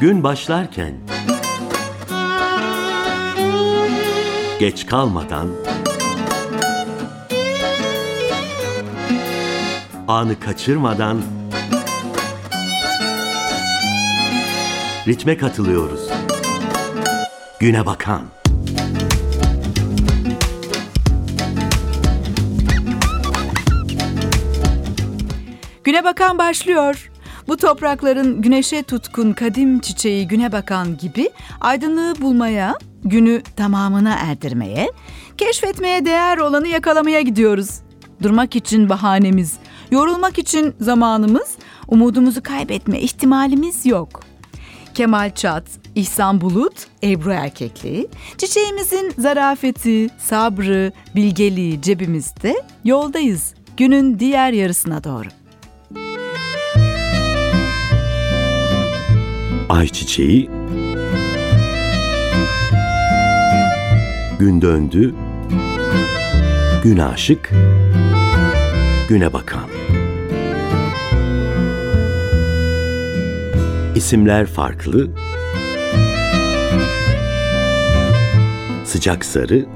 Gün başlarken geç kalmadan anı kaçırmadan ritme katılıyoruz. Güne bakan. Güne bakan başlıyor. Bu toprakların güneşe tutkun kadim çiçeği güne bakan gibi aydınlığı bulmaya, günü tamamına erdirmeye, keşfetmeye değer olanı yakalamaya gidiyoruz. Durmak için bahanemiz, yorulmak için zamanımız, umudumuzu kaybetme ihtimalimiz yok. Kemal Çat, İhsan Bulut, Ebru Erkekliği, çiçeğimizin zarafeti, sabrı, bilgeliği cebimizde, yoldayız günün diğer yarısına doğru. Ayçiçeği. Gün döndü. Gün aşık. Güne bakan. İsimler farklı. Sıcak sarı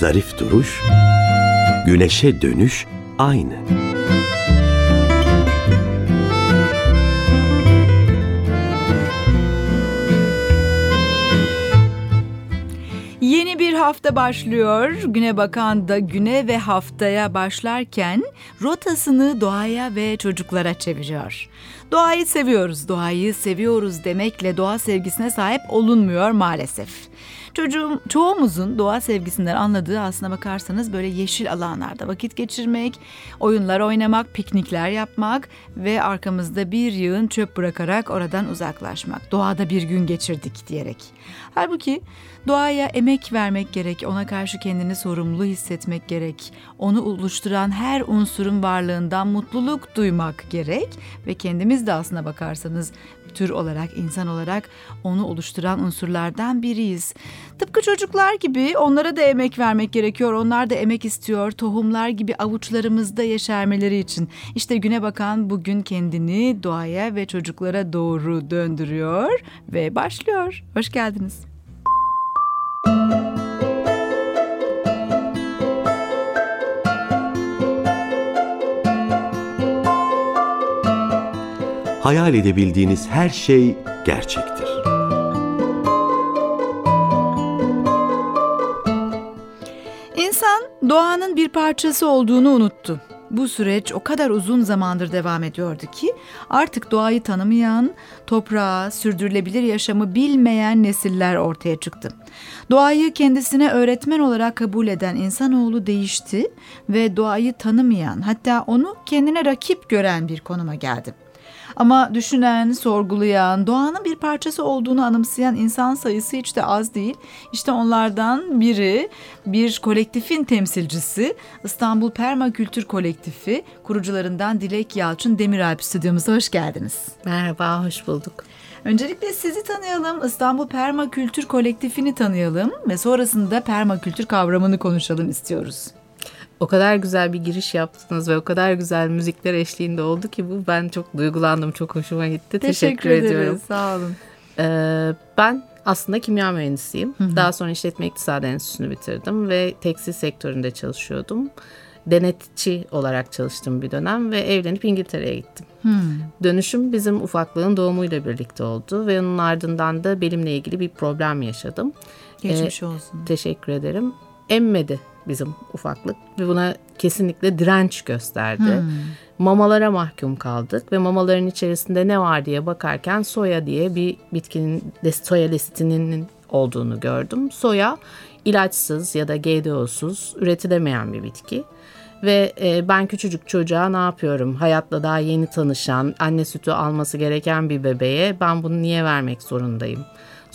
Zarif duruş Güneşe dönüş aynı. Hafta başlıyor. Güne bakan da güne ve haftaya başlarken rotasını doğaya ve çocuklara çeviriyor. Doğayı seviyoruz, doğayı seviyoruz demekle doğa sevgisine sahip olunmuyor maalesef. Çocuğum, çoğumuzun doğa sevgisinden anladığı aslına bakarsanız böyle yeşil alanlarda vakit geçirmek, oyunlar oynamak, piknikler yapmak ve arkamızda bir yığın çöp bırakarak oradan uzaklaşmak. Doğada bir gün geçirdik diyerek. Halbuki doğaya emek vermek gerek, ona karşı kendini sorumlu hissetmek gerek, onu oluşturan her unsurun varlığından mutluluk duymak gerek ve kendimiz de aslına bakarsanız tür olarak, insan olarak onu oluşturan unsurlardan biriyiz. Tıpkı çocuklar gibi onlara da emek vermek gerekiyor. Onlar da emek istiyor. Tohumlar gibi avuçlarımızda yeşermeleri için. İşte güne bakan bugün kendini doğaya ve çocuklara doğru döndürüyor ve başlıyor. Hoş geldiniz. Hayal edebildiğiniz her şey gerçektir. İnsan doğanın bir parçası olduğunu unuttu. Bu süreç o kadar uzun zamandır devam ediyordu ki artık doğayı tanımayan, toprağı, sürdürülebilir yaşamı bilmeyen nesiller ortaya çıktı. Doğayı kendisine öğretmen olarak kabul eden insanoğlu değişti ve doğayı tanımayan, hatta onu kendine rakip gören bir konuma geldi. Ama düşünen, sorgulayan, doğanın bir parçası olduğunu anımsayan insan sayısı hiç de az değil. İşte onlardan biri bir kolektifin temsilcisi İstanbul Permakültür Kolektifi kurucularından Dilek Yalçın Demiralp stüdyomuza hoş geldiniz. Merhaba, hoş bulduk. Öncelikle sizi tanıyalım, İstanbul Permakültür Kolektifini tanıyalım ve sonrasında permakültür kavramını konuşalım istiyoruz. O kadar güzel bir giriş yaptınız ve o kadar güzel müzikler eşliğinde oldu ki bu ben çok duygulandım, çok hoşuma gitti. Teşekkür, Teşekkür ediyorum. Sağ olun. Ee, ben aslında kimya mühendisiyim. Hı hı. Daha sonra işletme iktisadi enstitüsünü bitirdim ve tekstil sektöründe çalışıyordum. Denetçi olarak çalıştım bir dönem ve evlenip İngiltere'ye gittim. Hmm. Dönüşüm bizim ufaklığın doğumuyla birlikte oldu ve onun ardından da belimle ilgili bir problem yaşadım. Geçmiş ee, olsun. Teşekkür ederim. Emmedi bizim ufaklık ve buna kesinlikle direnç gösterdi. Hmm. Mamalara mahkum kaldık ve mamaların içerisinde ne var diye bakarken soya diye bir bitkinin soya lesitinin olduğunu gördüm. Soya ilaçsız ya da GDO'suz üretilemeyen bir bitki. Ve e, ben küçücük çocuğa ne yapıyorum? Hayatla daha yeni tanışan, anne sütü alması gereken bir bebeğe ben bunu niye vermek zorundayım?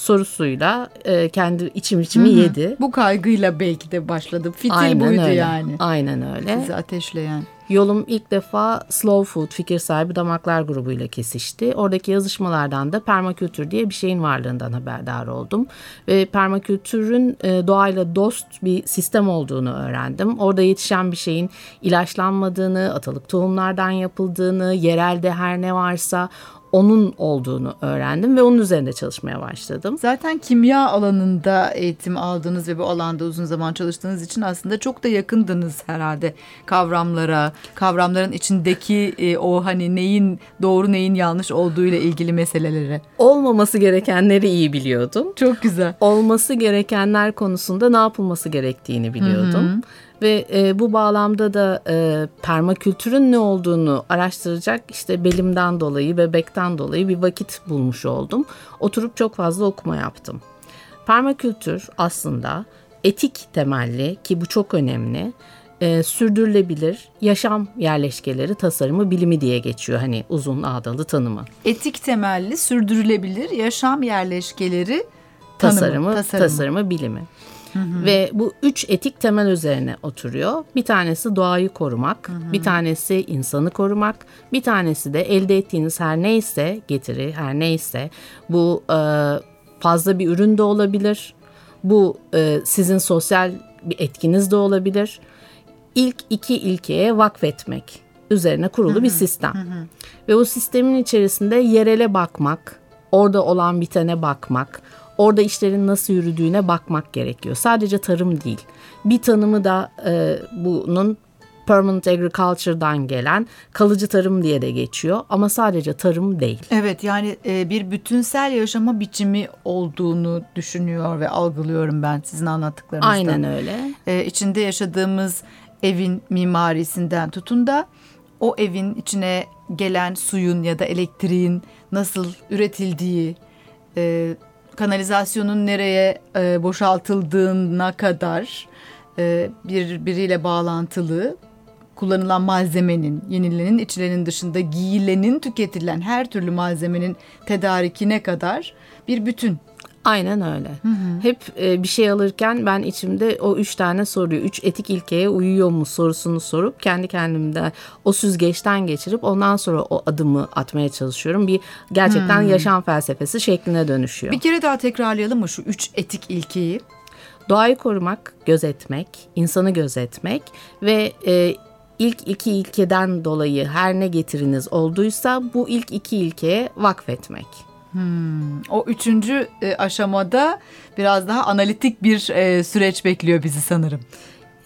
Sorusuyla e, kendi içim içimi Hı-hı. yedi. Bu kaygıyla belki de başladı. Fitil Aynen buydu öyle. yani. Aynen öyle. Sizi ateşleyen. Yolum ilk defa Slow Food fikir sahibi damaklar grubuyla kesişti. Oradaki yazışmalardan da permakültür diye bir şeyin varlığından haberdar oldum. Ve permakültürün e, doğayla dost bir sistem olduğunu öğrendim. Orada yetişen bir şeyin ilaçlanmadığını, atalık tohumlardan yapıldığını, yerelde her ne varsa onun olduğunu öğrendim ve onun üzerinde çalışmaya başladım. Zaten kimya alanında eğitim aldınız ve bu alanda uzun zaman çalıştığınız için aslında çok da yakındınız herhalde kavramlara, kavramların içindeki e, o hani neyin doğru neyin yanlış olduğu ile ilgili meselelere. Olmaması gerekenleri iyi biliyordum. Çok güzel. Olması gerekenler konusunda ne yapılması gerektiğini biliyordum. Hı hı. Ve e, bu bağlamda da e, permakültürün ne olduğunu araştıracak işte belimden dolayı, bebekten dolayı bir vakit bulmuş oldum. Oturup çok fazla okuma yaptım. Permakültür aslında etik temelli ki bu çok önemli e, sürdürülebilir yaşam yerleşkeleri tasarımı bilimi diye geçiyor hani uzun ağdalı tanımı. Etik temelli sürdürülebilir yaşam yerleşkeleri tanımı, tasarımı, tasarımı, tasarımı bilimi. Hı hı. Ve bu üç etik temel üzerine oturuyor. Bir tanesi doğayı korumak, hı hı. bir tanesi insanı korumak, bir tanesi de elde ettiğiniz her neyse getiri, her neyse bu e, fazla bir ürün de olabilir. Bu e, sizin sosyal bir etkiniz de olabilir. İlk iki ilkeye vakfetmek üzerine kurulu hı hı. bir sistem. Hı hı. Ve o sistemin içerisinde yerele bakmak, orada olan bitene bakmak, orada işlerin nasıl yürüdüğüne bakmak gerekiyor. Sadece tarım değil. Bir tanımı da e, bunun permanent agriculture'dan gelen kalıcı tarım diye de geçiyor ama sadece tarım değil. Evet yani e, bir bütünsel yaşama biçimi olduğunu düşünüyor ve algılıyorum ben sizin anlattıklarınızda. Aynen öyle. E, içinde yaşadığımız evin mimarisinden tutun da o evin içine gelen suyun ya da elektriğin nasıl üretildiği, e, kanalizasyonun nereye e, boşaltıldığına kadar e, birbiriyle bağlantılı kullanılan malzemenin, yenilenin, içilenin dışında giyilenin, tüketilen her türlü malzemenin tedarikine kadar bir bütün. Aynen öyle. Hı hı. Hep e, bir şey alırken ben içimde o üç tane soruyu, üç etik ilkeye uyuyor mu sorusunu sorup kendi kendimde o süzgeçten geçirip ondan sonra o adımı atmaya çalışıyorum. Bir gerçekten hı. yaşam felsefesi şekline dönüşüyor. Bir kere daha tekrarlayalım mı şu üç etik ilkeyi? Doğayı korumak, gözetmek, insanı gözetmek ve e, ilk iki ilkeden dolayı her ne getiriniz olduysa bu ilk iki ilkeye vakfetmek. Hmm, o üçüncü e, aşamada biraz daha analitik bir e, süreç bekliyor bizi sanırım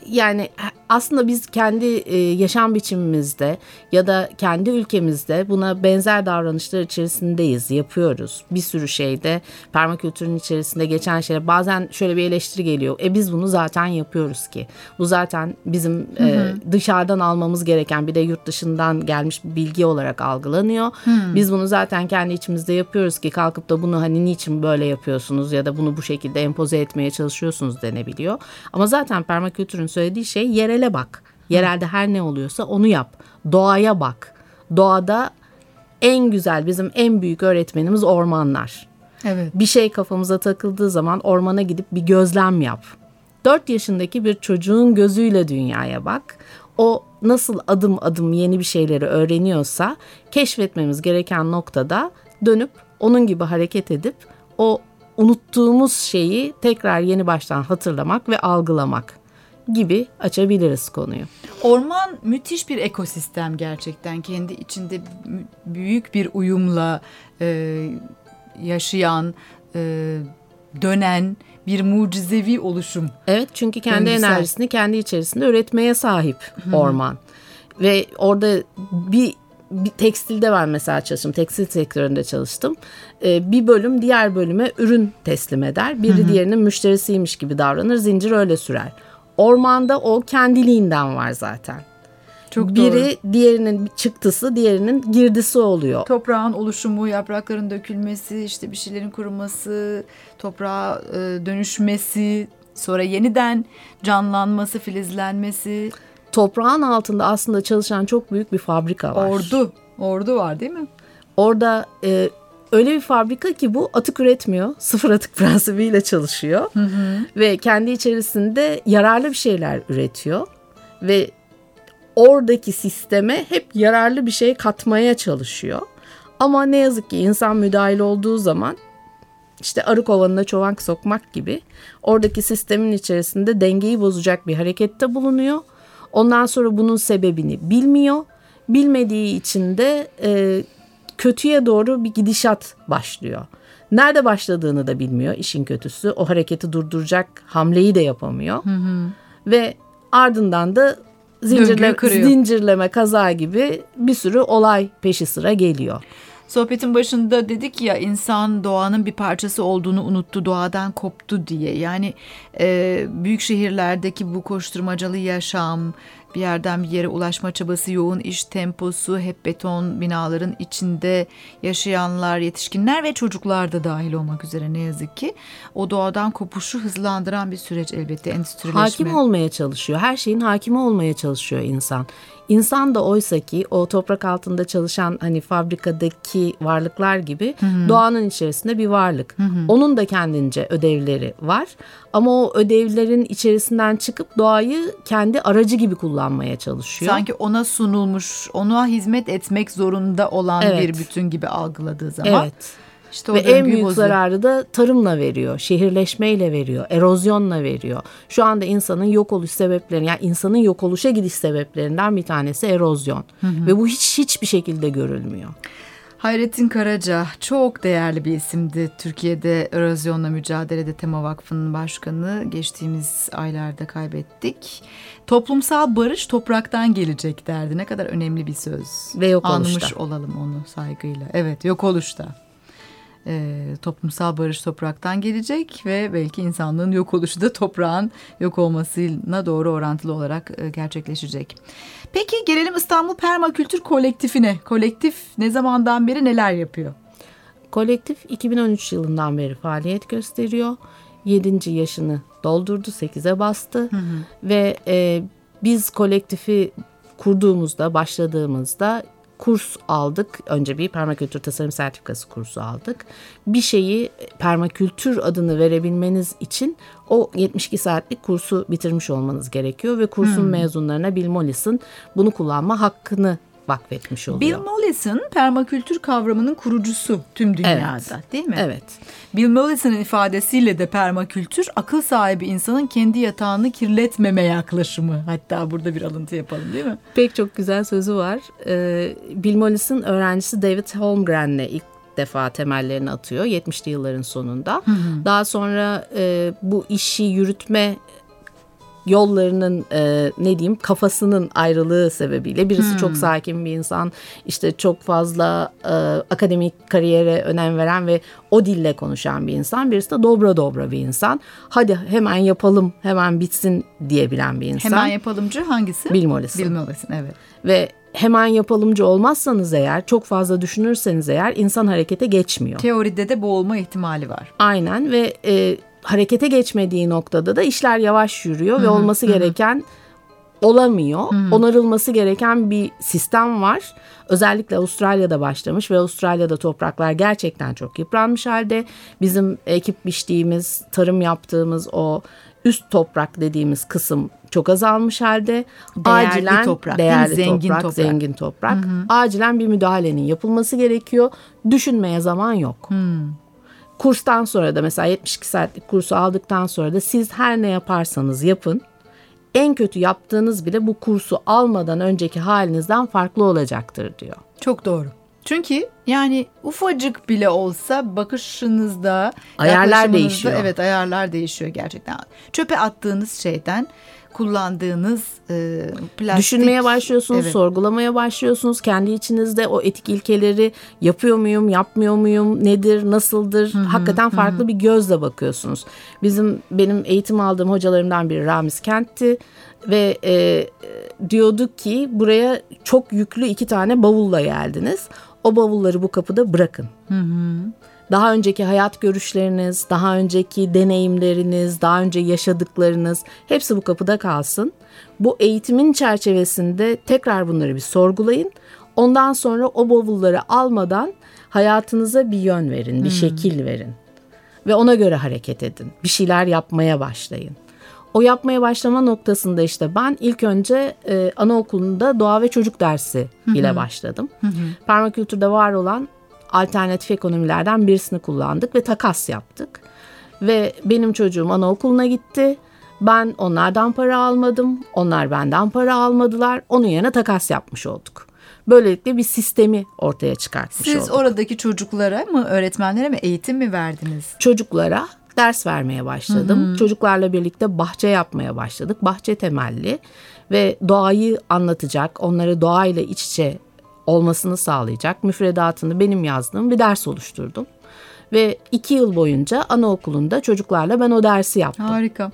yani aslında biz kendi e, yaşam biçimimizde ya da kendi ülkemizde buna benzer davranışlar içerisindeyiz, yapıyoruz. Bir sürü şeyde permakültürün içerisinde geçen şeyler bazen şöyle bir eleştiri geliyor. E biz bunu zaten yapıyoruz ki. Bu zaten bizim hı hı. E, dışarıdan almamız gereken bir de yurt dışından gelmiş bir bilgi olarak algılanıyor. Hı. Biz bunu zaten kendi içimizde yapıyoruz ki kalkıp da bunu hani niçin böyle yapıyorsunuz ya da bunu bu şekilde empoze etmeye çalışıyorsunuz denebiliyor. Ama zaten permakültürün söylediği şey yerele bak. Yerelde her ne oluyorsa onu yap. Doğaya bak. Doğada en güzel bizim en büyük öğretmenimiz ormanlar. Evet. Bir şey kafamıza takıldığı zaman ormana gidip bir gözlem yap. 4 yaşındaki bir çocuğun gözüyle dünyaya bak. O nasıl adım adım yeni bir şeyleri öğreniyorsa keşfetmemiz gereken noktada dönüp onun gibi hareket edip o unuttuğumuz şeyi tekrar yeni baştan hatırlamak ve algılamak gibi açabiliriz konuyu. Orman müthiş bir ekosistem gerçekten. Kendi içinde büyük bir uyumla e, yaşayan, e, dönen bir mucizevi oluşum. Evet çünkü kendi Döngüsel. enerjisini kendi içerisinde üretmeye sahip orman. Ve orada bir bir tekstilde ben mesela çalıştım. Tekstil sektöründe çalıştım. Ee, bir bölüm diğer bölüme ürün teslim eder. Biri Hı-hı. diğerinin müşterisiymiş gibi davranır. Zincir öyle sürer. Ormanda o kendiliğinden var zaten. Çok Biri doğru. diğerinin çıktısı, diğerinin girdisi oluyor. Toprağın oluşumu, yaprakların dökülmesi, işte bir şeylerin kuruması, toprağa e, dönüşmesi, sonra yeniden canlanması, filizlenmesi. Toprağın altında aslında çalışan çok büyük bir fabrika var. Ordu, ordu var değil mi? Orada e, öyle bir fabrika ki bu atık üretmiyor. Sıfır atık prensibiyle çalışıyor. Hı hı. Ve kendi içerisinde yararlı bir şeyler üretiyor. Ve oradaki sisteme hep yararlı bir şey katmaya çalışıyor. Ama ne yazık ki insan müdahil olduğu zaman işte arı kovanına çovank sokmak gibi oradaki sistemin içerisinde dengeyi bozacak bir harekette bulunuyor. Ondan sonra bunun sebebini bilmiyor. Bilmediği için de e, kötüye doğru bir gidişat başlıyor. Nerede başladığını da bilmiyor işin kötüsü. O hareketi durduracak hamleyi de yapamıyor. Ve ardından da zincirle, zincirleme kaza gibi bir sürü olay peşi sıra geliyor. Sohbetin başında dedik ya insan doğanın bir parçası olduğunu unuttu, doğadan koptu diye. Yani e, büyük şehirlerdeki bu koşturmacalı yaşam, bir yerden bir yere ulaşma çabası, yoğun iş temposu, hep beton binaların içinde yaşayanlar, yetişkinler ve çocuklar da dahil olmak üzere ne yazık ki o doğadan kopuşu hızlandıran bir süreç elbette endüstrileşme. Hakim olmaya çalışıyor. Her şeyin hakimi olmaya çalışıyor insan. İnsan da oysa ki o toprak altında çalışan hani fabrikadaki varlıklar gibi hı hı. doğanın içerisinde bir varlık. Hı hı. Onun da kendince ödevleri var. Ama o ödevlerin içerisinden çıkıp doğayı kendi aracı gibi kullanmaya çalışıyor. Sanki ona sunulmuş, ona hizmet etmek zorunda olan evet. bir bütün gibi algıladığı zaman. Evet. İşte Ve en büyük bozuyor. zararı da tarımla veriyor, şehirleşmeyle veriyor, erozyonla veriyor. Şu anda insanın yok oluş sebepleri, yani insanın yok oluşa gidiş sebeplerinden bir tanesi erozyon. Hı hı. Ve bu hiç hiçbir şekilde görülmüyor. Hayrettin Karaca çok değerli bir isimdi. Türkiye'de erozyonla mücadelede Tema Vakfı'nın başkanı. Geçtiğimiz aylarda kaybettik. Toplumsal barış topraktan gelecek derdi. Ne kadar önemli bir söz. Ve yok oluşta. Anmış olalım onu saygıyla. Evet yok oluşta e, toplumsal barış topraktan gelecek ve belki insanlığın yok oluşu da toprağın yok olmasına doğru orantılı olarak e, gerçekleşecek. Peki gelelim İstanbul Permakültür Kolektifine. Kolektif ne zamandan beri neler yapıyor? Kolektif 2013 yılından beri faaliyet gösteriyor. 7. yaşını doldurdu, 8'e bastı hı hı. ve e, biz kolektifi kurduğumuzda, başladığımızda kurs aldık. Önce bir permakültür tasarım sertifikası kursu aldık. Bir şeyi permakültür adını verebilmeniz için o 72 saatlik kursu bitirmiş olmanız gerekiyor ve kursun hmm. mezunlarına Bill Mollis'in bunu kullanma hakkını vakfetmiş oluyor. Bill Mollison permakültür kavramının kurucusu tüm dünyada evet. değil mi? Evet. Bill Mollison'ın ifadesiyle de permakültür akıl sahibi insanın kendi yatağını kirletmeme yaklaşımı. Hatta burada bir alıntı yapalım değil mi? Pek çok güzel sözü var. Ee, Bill Mollison öğrencisi David Holmgren'le ilk defa temellerini atıyor 70'li yılların sonunda. Hı hı. Daha sonra e, bu işi yürütme yollarının e, ne diyeyim kafasının ayrılığı sebebiyle birisi hmm. çok sakin bir insan işte çok fazla e, akademik kariyere önem veren ve o dille konuşan bir insan birisi de dobra dobra bir insan hadi hemen yapalım hemen bitsin diyebilen bir insan. Hemen yapalımcı hangisi? Bill Mollison evet. Ve hemen yapalımcı olmazsanız eğer çok fazla düşünürseniz eğer insan harekete geçmiyor. Teoride de boğulma ihtimali var. Aynen ve e, harekete geçmediği noktada da işler yavaş yürüyor ve olması gereken olamıyor. Onarılması gereken bir sistem var. Özellikle Avustralya'da başlamış ve Avustralya'da topraklar gerçekten çok yıpranmış halde. Bizim ekip biçtiğimiz, tarım yaptığımız o üst toprak dediğimiz kısım çok azalmış halde. Değerli Acilen toprak, değerli zengin toprak, toprak, zengin toprak. Hı hı. Acilen bir müdahalenin yapılması gerekiyor. Düşünmeye zaman yok. Hı. Kurstan sonra da mesela 72 saatlik kursu aldıktan sonra da siz her ne yaparsanız yapın en kötü yaptığınız bile bu kursu almadan önceki halinizden farklı olacaktır diyor. Çok doğru. Çünkü yani ufacık bile olsa bakışınızda, ayarlar değişiyor. Evet, ayarlar değişiyor gerçekten. Çöpe attığınız şeyden kullandığınız e, plastik. Düşünmeye başlıyorsunuz, evet. sorgulamaya başlıyorsunuz. Kendi içinizde o etik ilkeleri yapıyor muyum, yapmıyor muyum, nedir, nasıldır? Hı-hı, Hakikaten farklı hı. bir gözle bakıyorsunuz. Bizim benim eğitim aldığım hocalarımdan biri Ramiz Kent'ti ve e, diyorduk ki buraya çok yüklü iki tane bavulla geldiniz. O bavulları bu kapıda bırakın. Hı hı daha önceki hayat görüşleriniz, daha önceki deneyimleriniz, daha önce yaşadıklarınız hepsi bu kapıda kalsın. Bu eğitimin çerçevesinde tekrar bunları bir sorgulayın. Ondan sonra o bavulları almadan hayatınıza bir yön verin, bir hmm. şekil verin. Ve ona göre hareket edin. Bir şeyler yapmaya başlayın. O yapmaya başlama noktasında işte ben ilk önce e, anaokulunda doğa ve çocuk dersi ile başladım. Hı Permakültürde var olan alternatif ekonomilerden birisini kullandık ve takas yaptık. Ve benim çocuğum anaokuluna gitti. Ben onlardan para almadım. Onlar benden para almadılar. Onun yerine takas yapmış olduk. Böylelikle bir sistemi ortaya çıkartmış Siz olduk. oradaki çocuklara mı, öğretmenlere mi eğitim mi verdiniz? Çocuklara ders vermeye başladım. Çocuklarla birlikte bahçe yapmaya başladık. Bahçe temelli ve doğayı anlatacak, onları doğayla iç içe olmasını sağlayacak müfredatını benim yazdığım bir ders oluşturdum. Ve iki yıl boyunca anaokulunda çocuklarla ben o dersi yaptım. Harika.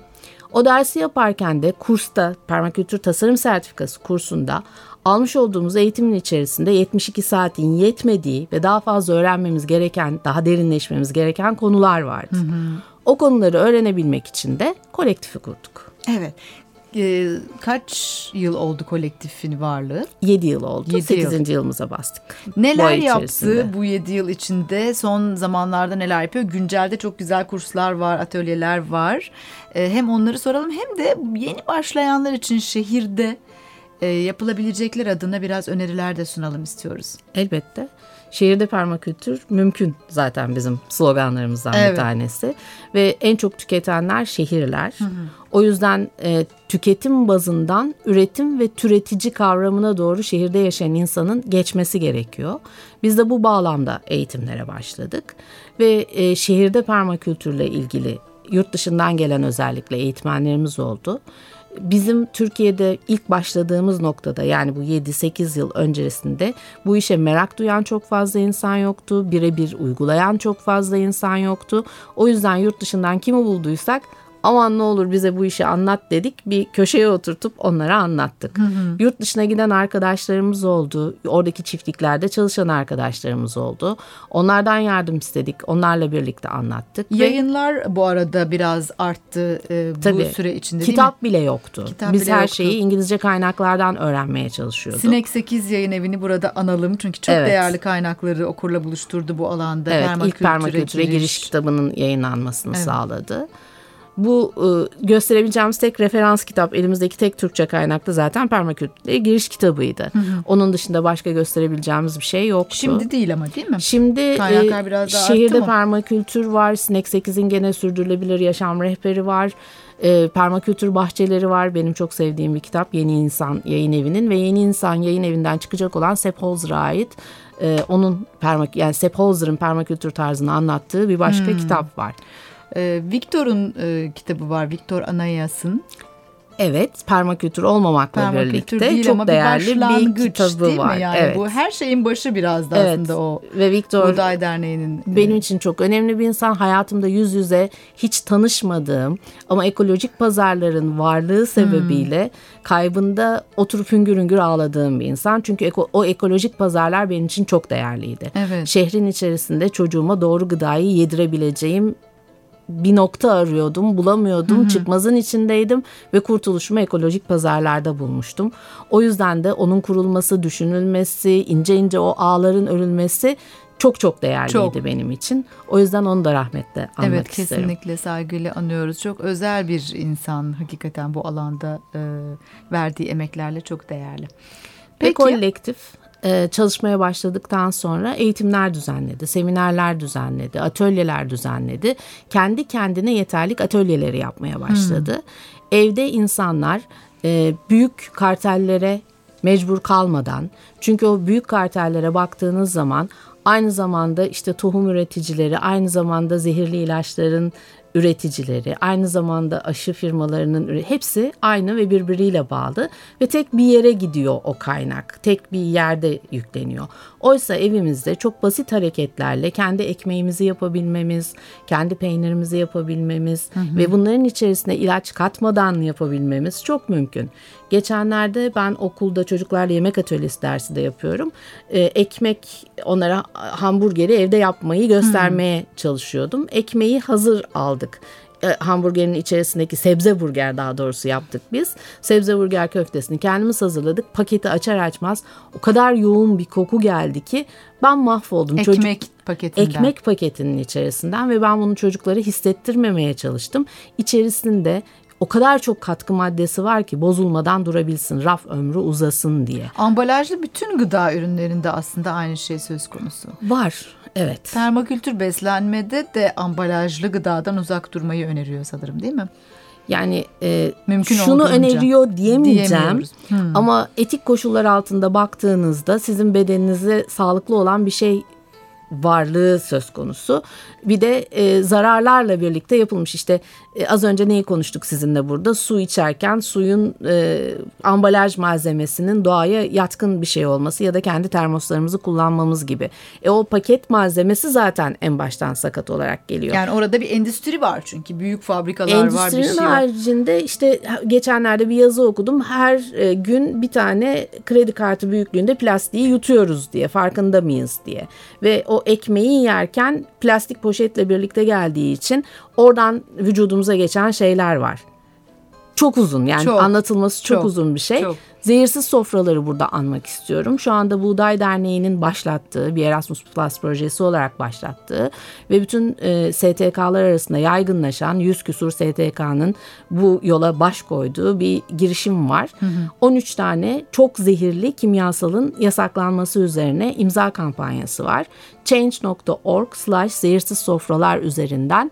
O dersi yaparken de kursta permakültür tasarım sertifikası kursunda almış olduğumuz eğitimin içerisinde 72 saatin yetmediği ve daha fazla öğrenmemiz gereken, daha derinleşmemiz gereken konular vardı. O konuları öğrenebilmek için de kolektifi kurduk. Evet. Ee, kaç yıl oldu kolektifin varlığı? 7 yıl oldu. Yedi 8. yılımıza bastık. Neler yaptı içerisinde. bu 7 yıl içinde? Son zamanlarda neler yapıyor? Güncelde çok güzel kurslar var, atölyeler var. Ee, hem onları soralım hem de yeni başlayanlar için şehirde e, yapılabilecekler adına biraz öneriler de sunalım istiyoruz. Elbette. Şehirde permakültür mümkün zaten bizim sloganlarımızdan Evet. bir tanesi. Ve en çok tüketenler şehirler. O yüzden e, tüketim bazından üretim ve türetici kavramına doğru şehirde yaşayan insanın geçmesi gerekiyor. Biz de bu bağlamda eğitimlere başladık. Ve e, şehirde permakültürle ilgili yurt dışından gelen özellikle eğitmenlerimiz oldu. Bizim Türkiye'de ilk başladığımız noktada yani bu 7-8 yıl öncesinde bu işe merak duyan çok fazla insan yoktu. Birebir uygulayan çok fazla insan yoktu. O yüzden yurt dışından kimi bulduysak aman ne olur bize bu işi anlat dedik. Bir köşeye oturtup onlara anlattık. Yurt dışına giden arkadaşlarımız oldu. Oradaki çiftliklerde çalışan arkadaşlarımız oldu. Onlardan yardım istedik. Onlarla birlikte anlattık. Ve- Yayınlar bu arada biraz arttı e, bu Tabii. süre içinde değil mi? Kitap bile yoktu. Kitap Biz bile her yoktu. şeyi İngilizce kaynaklardan öğrenmeye çalışıyorduk. Sinek 8 yayın evini burada analım çünkü çok Evet. değerli kaynakları okurla buluşturdu bu alanda. evet, ilk Permakültüre permakültüre giriş. kitabının yayınlanmasını sağladı. Bu e, gösterebileceğimiz tek referans kitap elimizdeki tek Türkçe kaynaklı zaten permakültüre giriş kitabıydı. Onun dışında başka gösterebileceğimiz bir şey yoktu. Şimdi değil ama değil mi? Şimdi Kaynaklar e, biraz daha şehirde permakültür var. Sinek 8'in gene sürdürülebilir yaşam rehberi var. E, permakültür bahçeleri var. Benim çok sevdiğim bir kitap. Yeni İnsan Yayın Evi'nin ve Yeni İnsan Yayın Evi'nden çıkacak olan Sepp Holzer'a ait e, onun permak yani Sepp Holzer'ın permakültür tarzını anlattığı bir başka Hmm. kitap var. Ee, Victor'un e, kitabı var. Victor Anayas'ın. Evet, permakültür olmamakla Permakültür birlikte değil ama çok bir değerli bir başlangıç kitabı değil var. mi? Yani evet. bu her şeyin başı biraz da evet. aslında o. Ve Victor Buğday Derneği'nin. e, Benim için çok önemli bir insan. Hayatımda yüz yüze hiç tanışmadığım ama ekolojik pazarların varlığı sebebiyle kaybında oturup hüngür hüngür ağladığım bir insan. Çünkü eko- o ekolojik pazarlar benim için çok değerliydi. Evet. Şehrin içerisinde çocuğuma doğru gıdayı yedirebileceğim bir nokta arıyordum, bulamıyordum. Çıkmazın içindeydim ve kurtuluşumu ekolojik pazarlarda bulmuştum. O yüzden de onun kurulması, düşünülmesi, ince ince o ağların örülmesi çok çok değerliydi Çok. benim için. O yüzden onu da rahmetle anmak Evet isterim. kesinlikle saygıyla anıyoruz. Çok özel bir insan hakikaten bu alanda e, verdiği emeklerle çok değerli. Ve Peki kolektif e, çalışmaya başladıktan sonra eğitimler düzenledi, seminerler düzenledi, atölyeler düzenledi. Kendi kendine yeterlik atölyeleri yapmaya başladı. Evde insanlar e, büyük kartellere mecbur kalmadan çünkü o büyük kartellere baktığınız zaman aynı zamanda işte tohum üreticileri, aynı zamanda zehirli ilaçların üreticileri, aynı zamanda aşı firmalarının hepsi aynı ve birbiriyle bağlı ve tek bir yere gidiyor o kaynak. Tek bir yerde yükleniyor. Oysa evimizde çok basit hareketlerle kendi ekmeğimizi yapabilmemiz, kendi peynirimizi yapabilmemiz ve bunların içerisine ilaç katmadan yapabilmemiz çok mümkün. Geçenlerde ben okulda çocuklarla yemek atölyesi dersi de yapıyorum. Ee, ekmek onlara hamburgeri evde yapmayı göstermeye çalışıyordum. Ekmeği hazır aldık. E, hamburgerin içerisindeki sebze burger daha doğrusu yaptık biz. Sebze burger köftesini kendimiz hazırladık. Paketi açar açmaz o kadar yoğun bir koku geldi ki ben mahvoldum. Çocuk- ekmek paketinden. ekmek paketinin içerisinden ve ben bunu çocuklara hissettirmemeye çalıştım. İçerisinde o kadar çok katkı maddesi var ki bozulmadan durabilsin, raf ömrü uzasın diye. Ambalajlı bütün gıda ürünlerinde aslında aynı şey söz konusu. Var, evet. Permakültür beslenmede de ambalajlı gıdadan uzak durmayı öneriyor sanırım değil mi? Yani e, Mümkün şunu öneriyor diyemeyeceğim. Hmm. Ama etik koşullar altında baktığınızda sizin bedeninize sağlıklı olan bir şey varlığı söz konusu. Bir de e, zararlarla birlikte yapılmış işte e, az önce neyi konuştuk sizinle burada su içerken suyun e, ambalaj malzemesinin doğaya yatkın bir şey olması ya da kendi termoslarımızı kullanmamız gibi. E o paket malzemesi zaten en baştan sakat olarak geliyor. Yani orada bir endüstri var çünkü büyük fabrikalar var bir Endüstrinin şey var. haricinde işte geçenlerde bir yazı okudum. Her e, gün bir tane kredi kartı büyüklüğünde plastiği yutuyoruz diye farkında mıyız diye. Ve o ekmeği yerken plastik poşetle birlikte geldiği için oradan vücudumuza geçen şeyler var. Çok uzun yani Çok, anlatılması çok, çok, uzun bir şey. çok. Zehirsiz sofraları burada anmak istiyorum. Şu anda Buğday Derneği'nin başlattığı bir Erasmus Plus projesi olarak başlattığı ve bütün e, STK'lar arasında yaygınlaşan 100 küsur STK'nın bu yola baş koyduğu bir girişim var. 13 tane çok zehirli kimyasalın yasaklanması üzerine imza kampanyası var. Change.org slash zehirsiz sofralar üzerinden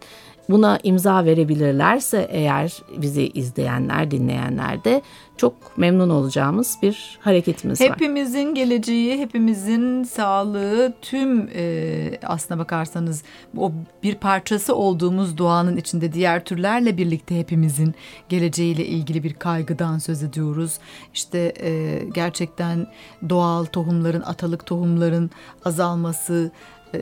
buna imza verebilirlerse eğer bizi izleyenler, dinleyenler de çok memnun olacağımız bir hareketimiz var. Hepimizin geleceği, hepimizin sağlığı, tüm e, aslına bakarsanız o bir parçası olduğumuz doğanın içinde diğer türlerle birlikte hepimizin geleceğiyle ilgili bir kaygıdan söz ediyoruz. İşte e, gerçekten doğal tohumların, atalık tohumların azalması, e,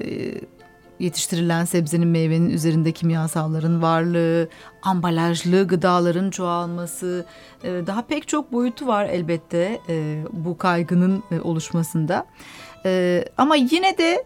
yetiştirilen sebzenin meyvenin üzerinde kimyasalların varlığı, ambalajlı gıdaların çoğalması, e, daha pek çok boyutu var elbette e, bu kaygının e, oluşmasında. Ama yine de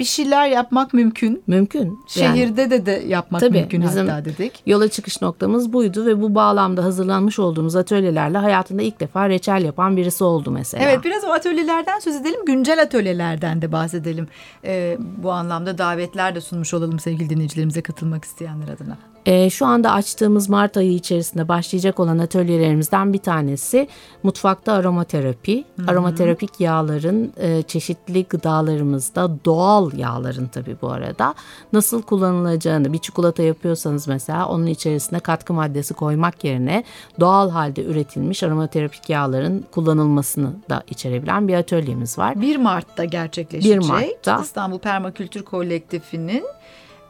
bir şeyler yapmak mümkün. Mümkün. Yani Şehirde de de yapmak Tabii, mümkün bizim- hatta dedik. yola çıkış noktamız buydu ve bu bağlamda hazırlanmış olduğumuz atölyelerle hayatında ilk defa reçel yapan birisi oldu mesela. Evet biraz o atölyelerden söz edelim. Güncel atölyelerden de bahsedelim. E, bu anlamda davetler de sunmuş olalım sevgili dinleyicilerimize katılmak isteyenler adına. Ee, şu anda açtığımız Mart ayı içerisinde başlayacak olan atölyelerimizden bir tanesi mutfakta aromaterapi. Aromaterapik yağların e, çeşitli gıdalarımızda doğal yağların tabii bu arada nasıl kullanılacağını bir çikolata yapıyorsanız mesela onun içerisine katkı maddesi koymak yerine doğal halde üretilmiş aromaterapik yağların kullanılmasını da içerebilen bir atölyemiz var. 1 Mart'ta gerçekleşecek. 1 Mart'ta. İstanbul Permakültür Kolektifi'nin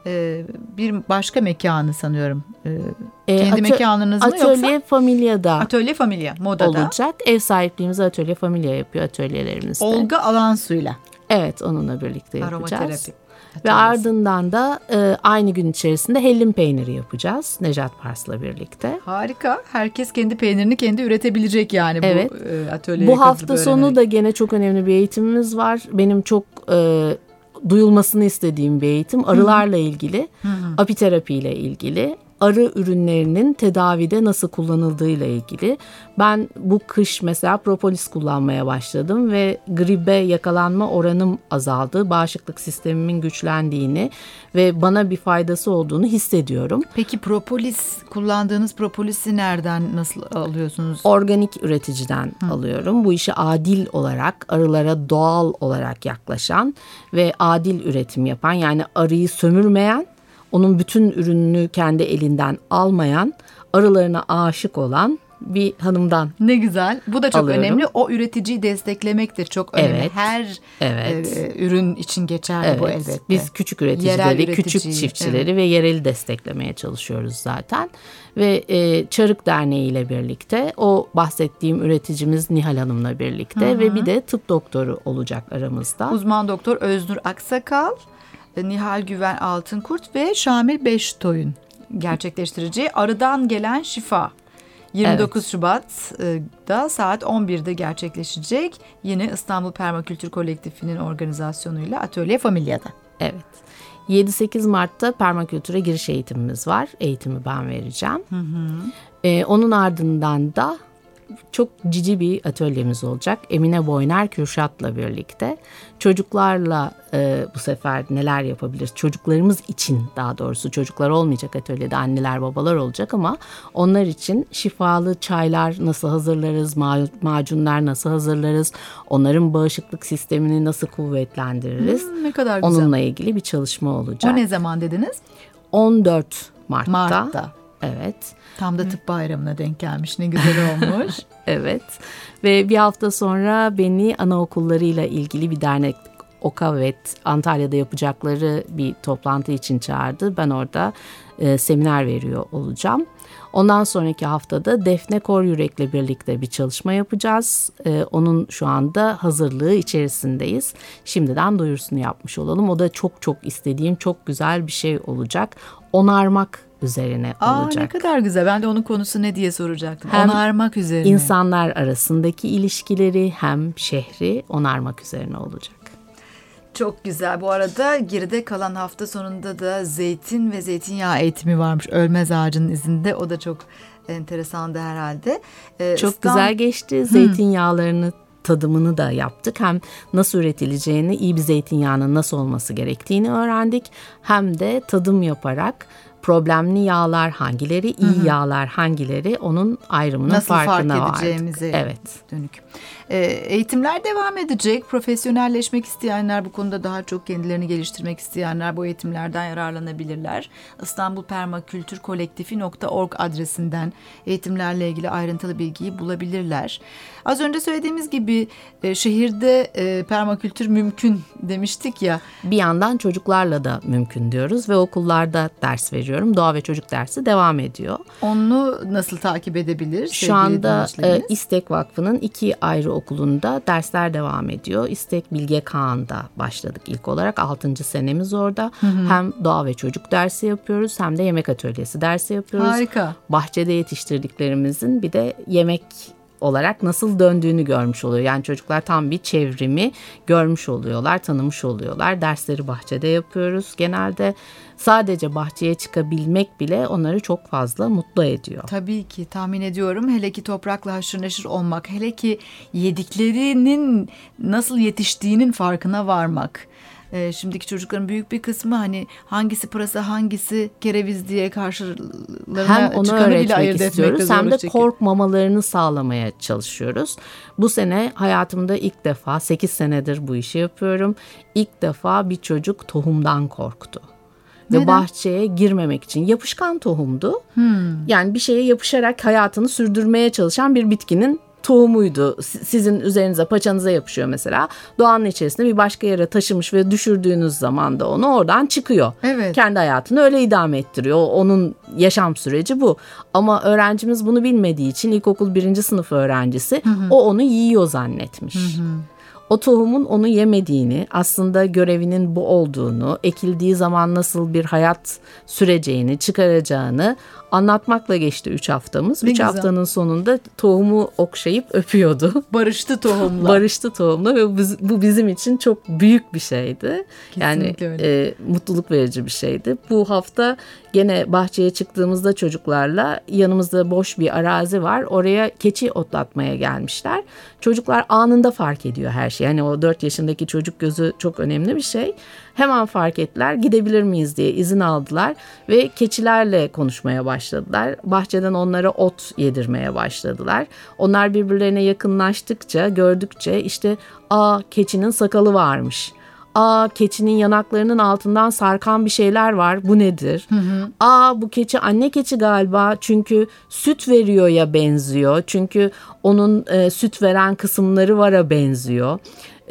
e, bir başka mekanı sanıyorum. E, Ee, kendi atö- mekanınız mı Atölye yoksa? Familya'da Atölye Familia Moda'da. olacak. Ev sahipliğimizi Atölye Familya yapıyor atölyelerimizde. Olga Alansu'yla. Evet onunla birlikte yapacağız. Aromaterapi. Ve ardından da e, aynı gün içerisinde hellim peyniri yapacağız Necat Pars'la birlikte. Harika. Herkes kendi peynirini kendi üretebilecek yani Evet. bu e, atölyeye Bu hafta sonu öğrenerek. da gene çok önemli bir eğitimimiz var. Benim çok e, duyulmasını istediğim bir eğitim. Arılarla ilgili, apiterapi ile ilgili. Arı ürünlerinin tedavide nasıl kullanıldığıyla ilgili. Ben bu kış mesela propolis kullanmaya başladım ve gribe yakalanma oranım azaldı. Bağışıklık sistemimin güçlendiğini ve bana bir faydası olduğunu hissediyorum. Peki propolis kullandığınız propolisi nereden nasıl alıyorsunuz? organik üreticiden alıyorum. Bu işi adil olarak, arılara doğal olarak yaklaşan ve adil üretim yapan yani arıyı sömürmeyen, onun bütün ürününü kendi elinden almayan, arılarına aşık olan bir hanımdan. Ne güzel. Bu da çok Alıyorum. önemli. O üreticiyi desteklemek de çok önemli. Evet. Her Evet. e, ürün için geçerli bu elbette. Biz küçük Yerel üreticileri, üreticiyi, küçük çiftçileri ve yereli desteklemeye çalışıyoruz zaten. Ve e, Çarık Derneği ile birlikte o bahsettiğim üreticimiz Nihal Hanım'la birlikte ve bir de tıp doktoru olacak aramızda. Uzman doktor Öznur Aksakal, Nihal Güven Altınkurt ve Şamil Beştoy'un gerçekleştireceği Arıdan Gelen Şifa. 29 Şubat'da saat 11'de gerçekleşecek. Yine İstanbul Permakültür Kolektifi'nin organizasyonuyla Atölye Familya'da. Evet. 7-8 Mart'ta permakültüre giriş eğitimimiz var. Eğitimi ben vereceğim. Ee, onun ardından da çok cici bir atölyemiz olacak. Emine Boyner Kürşat'la birlikte. Çocuklarla e, bu sefer neler yapabiliriz? Çocuklarımız için daha doğrusu çocuklar olmayacak atölyede anneler babalar olacak ama onlar için şifalı çaylar nasıl hazırlarız? ma- macunlar nasıl hazırlarız? Onların bağışıklık sistemini nasıl kuvvetlendiririz? Hmm, ne kadar güzel. Onunla ilgili bir çalışma olacak. O ne zaman dediniz? 14 Mart'ta, Mart'ta. Evet. Tam da tıp bayramına denk gelmiş. Ne güzel olmuş. evet. Ve bir hafta sonra beni anaokullarıyla ilgili bir dernek Okavet Antalya'da yapacakları bir toplantı için çağırdı. Ben orada e, seminer veriyor olacağım. Ondan sonraki haftada Defne Kor Yürek'le birlikte bir çalışma yapacağız. Ee, onun şu anda hazırlığı içerisindeyiz. Şimdiden duyurusunu yapmış olalım. O da çok çok istediğim çok güzel bir şey olacak. Onarmak üzerine Aa, olacak. Ne kadar güzel. Ben de onun konusu ne diye soracaktım. Hem onarmak üzerine. İnsanlar arasındaki ilişkileri hem şehri onarmak üzerine olacak. Çok güzel. Bu arada geride kalan hafta sonunda da zeytin ve zeytinyağı eğitimi varmış. Ölmez ağacının izinde. O da çok enteresandı herhalde. Ee, çok İstanbul... güzel geçti. Zeytinyağlarını tadımını da yaptık. Hem nasıl üretileceğini, iyi bir zeytinyağının nasıl olması gerektiğini öğrendik. Hem de tadım yaparak problemli yağlar hangileri, iyi Hı-hı. yağlar hangileri onun ayrımının Nasıl farkına fark edeceğimize vardık. Evet. dönük. E, eğitimler devam edecek. Profesyonelleşmek isteyenler bu konuda daha çok kendilerini geliştirmek isteyenler bu eğitimlerden yararlanabilirler. İstanbul Permakültür Kolektifi.org adresinden eğitimlerle ilgili ayrıntılı bilgiyi bulabilirler. Az önce söylediğimiz gibi e, şehirde e, permakültür mümkün demiştik ya. Bir yandan çocuklarla da mümkün diyoruz ve okullarda ders veriyorum. Doğa ve çocuk dersi devam ediyor. Onu nasıl takip edebilir? Şu anda e, İstek Vakfı'nın iki ayrı okulunda dersler devam ediyor. İstek Bilge Kağan'da başladık ilk olarak. Altıncı senemiz orada. Hı hı. Hem doğa ve çocuk dersi yapıyoruz hem de yemek atölyesi dersi yapıyoruz. Harika. Bahçede yetiştirdiklerimizin bir de yemek olarak nasıl döndüğünü görmüş oluyor. Yani çocuklar tam bir çevrimi görmüş oluyorlar, tanımış oluyorlar. Dersleri bahçede yapıyoruz. Genelde sadece bahçeye çıkabilmek bile onları çok fazla mutlu ediyor. Tabii ki tahmin ediyorum. Hele ki toprakla haşır neşir olmak, hele ki yediklerinin nasıl yetiştiğinin farkına varmak e, şimdiki çocukların büyük bir kısmı hani hangisi pırasa hangisi kereviz diye karşılarına hem onu öğretmek istiyoruz hem de korkmamalarını sağlamaya çalışıyoruz. Bu sene hayatımda ilk defa 8 senedir bu işi yapıyorum. İlk defa bir çocuk tohumdan korktu. Neden? Ve bahçeye girmemek için yapışkan tohumdu. Hmm. Yani bir şeye yapışarak hayatını sürdürmeye çalışan bir bitkinin tohumuydu. Sizin üzerinize paçanıza yapışıyor mesela. Doğanın içerisinde bir başka yere taşımış ve düşürdüğünüz zaman da onu oradan çıkıyor. Evet. Kendi hayatını öyle idame ettiriyor. Onun yaşam süreci bu. Ama öğrencimiz bunu bilmediği için ilkokul birinci sınıf öğrencisi hı hı. o onu yiyor zannetmiş. Hı hı o tohumun onu yemediğini, aslında görevinin bu olduğunu, ekildiği zaman nasıl bir hayat süreceğini, çıkaracağını anlatmakla geçti 3 haftamız. 3 haftanın sonunda tohumu okşayıp öpüyordu. Barıştı tohumla. Barıştı tohumla ve bu bizim için çok büyük bir şeydi. Kesinlikle yani e, mutluluk verici bir şeydi. Bu hafta gene bahçeye çıktığımızda çocuklarla yanımızda boş bir arazi var. Oraya keçi otlatmaya gelmişler. Çocuklar anında fark ediyor her şeyi. Yani o 4 yaşındaki çocuk gözü çok önemli bir şey. Hemen fark ettiler gidebilir miyiz diye izin aldılar ve keçilerle konuşmaya başladılar. Bahçeden onlara ot yedirmeye başladılar. Onlar birbirlerine yakınlaştıkça gördükçe işte aa keçinin sakalı varmış aa keçinin yanaklarının altından sarkan bir şeyler var bu nedir? Hı hı. Aa bu keçi anne keçi galiba çünkü süt veriyor ya benziyor. Çünkü onun e, süt veren kısımları vara benziyor.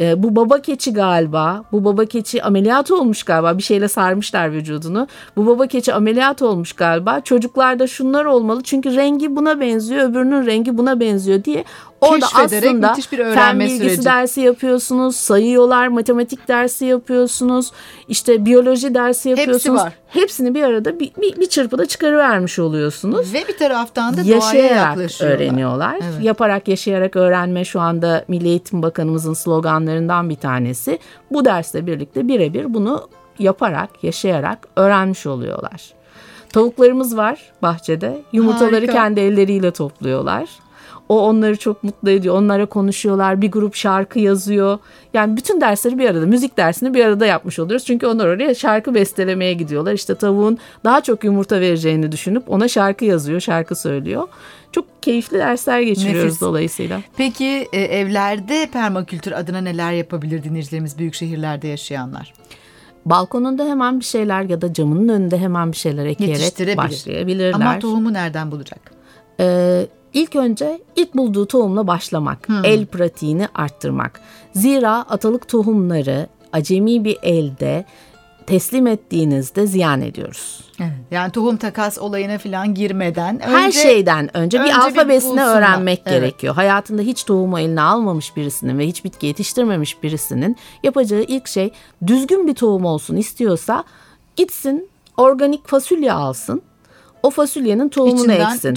E, bu baba keçi galiba. Bu baba keçi ameliyat olmuş galiba. Bir şeyle sarmışlar vücudunu. Bu baba keçi ameliyat olmuş galiba. Çocuklarda şunlar olmalı. Çünkü rengi buna benziyor. Öbürünün rengi buna benziyor diye Orada aslında bir fen bilgisi süreci. dersi yapıyorsunuz, sayıyorlar, matematik dersi yapıyorsunuz, işte biyoloji dersi yapıyorsunuz. Hepsi var. Hepsini bir arada bir, bir, bir çırpıda çıkarıvermiş oluyorsunuz. Ve bir taraftan da yaşayarak doğaya öğreniyorlar. Evet. Yaparak yaşayarak öğrenme şu anda Milli Eğitim Bakanımızın sloganlarından bir tanesi. Bu dersle birlikte birebir bunu yaparak, yaşayarak öğrenmiş oluyorlar. Tavuklarımız var bahçede. Yumurtaları Harika. kendi elleriyle topluyorlar. O onları çok mutlu ediyor. Onlara konuşuyorlar. Bir grup şarkı yazıyor. Yani bütün dersleri bir arada, müzik dersini bir arada yapmış oluyoruz. Çünkü onlar oraya şarkı bestelemeye gidiyorlar. İşte tavuğun daha çok yumurta vereceğini düşünüp ona şarkı yazıyor, şarkı söylüyor. Çok keyifli dersler geçiriyoruz Nefis. dolayısıyla. Peki e, evlerde permakültür adına neler yapabilir dinleyicilerimiz büyük şehirlerde yaşayanlar? Balkonunda hemen bir şeyler ya da camının önünde hemen bir şeyler ekleyerek Yetiştirebilir. başlayabilirler. Ama tohumu nereden bulacak? Ee, ilk önce ilk bulduğu tohumla başlamak, el pratiğini arttırmak. Zira atalık tohumları acemi bir elde teslim ettiğinizde ziyan ediyoruz. Evet. Yani tohum takas olayına falan girmeden Her önce şeyden önce, önce bir bir alfabesini bulsunlar. öğrenmek Evet. gerekiyor. Hayatında hiç tohumu eline almamış birisinin ve hiç bitki yetiştirmemiş birisinin yapacağı ilk şey düzgün bir tohum olsun istiyorsa gitsin organik fasulye alsın. O fasulyenin tohumunu içinden eksin.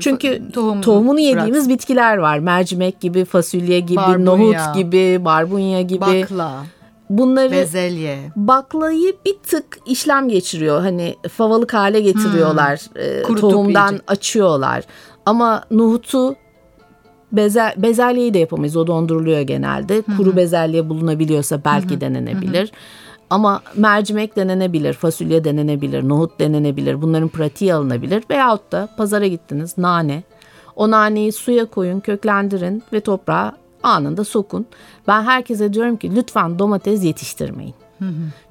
Çünkü tohum tohumunu yediğimiz bıraksın. bitkiler var. Mercimek gibi, fasulye gibi, Barbunya. nohut gibi, barbunya gibi. bakla, Bunları bezelye. baklayı bir tık işlem geçiriyor. Hani favalık hale getiriyorlar. e, Hmm. Kurutup tohumdan iyice. açıyorlar. Ama nohutu bezel, bezelyeyi de yapamayız. O donduruluyor genelde. Kuru bezelye bulunabiliyorsa belki denenebilir. Ama mercimek denenebilir, fasulye denenebilir, nohut denenebilir. Bunların pratiği alınabilir. Veyahut da pazara gittiniz nane. O naneyi suya koyun, köklendirin ve toprağa anında sokun. Ben herkese diyorum ki lütfen domates yetiştirmeyin.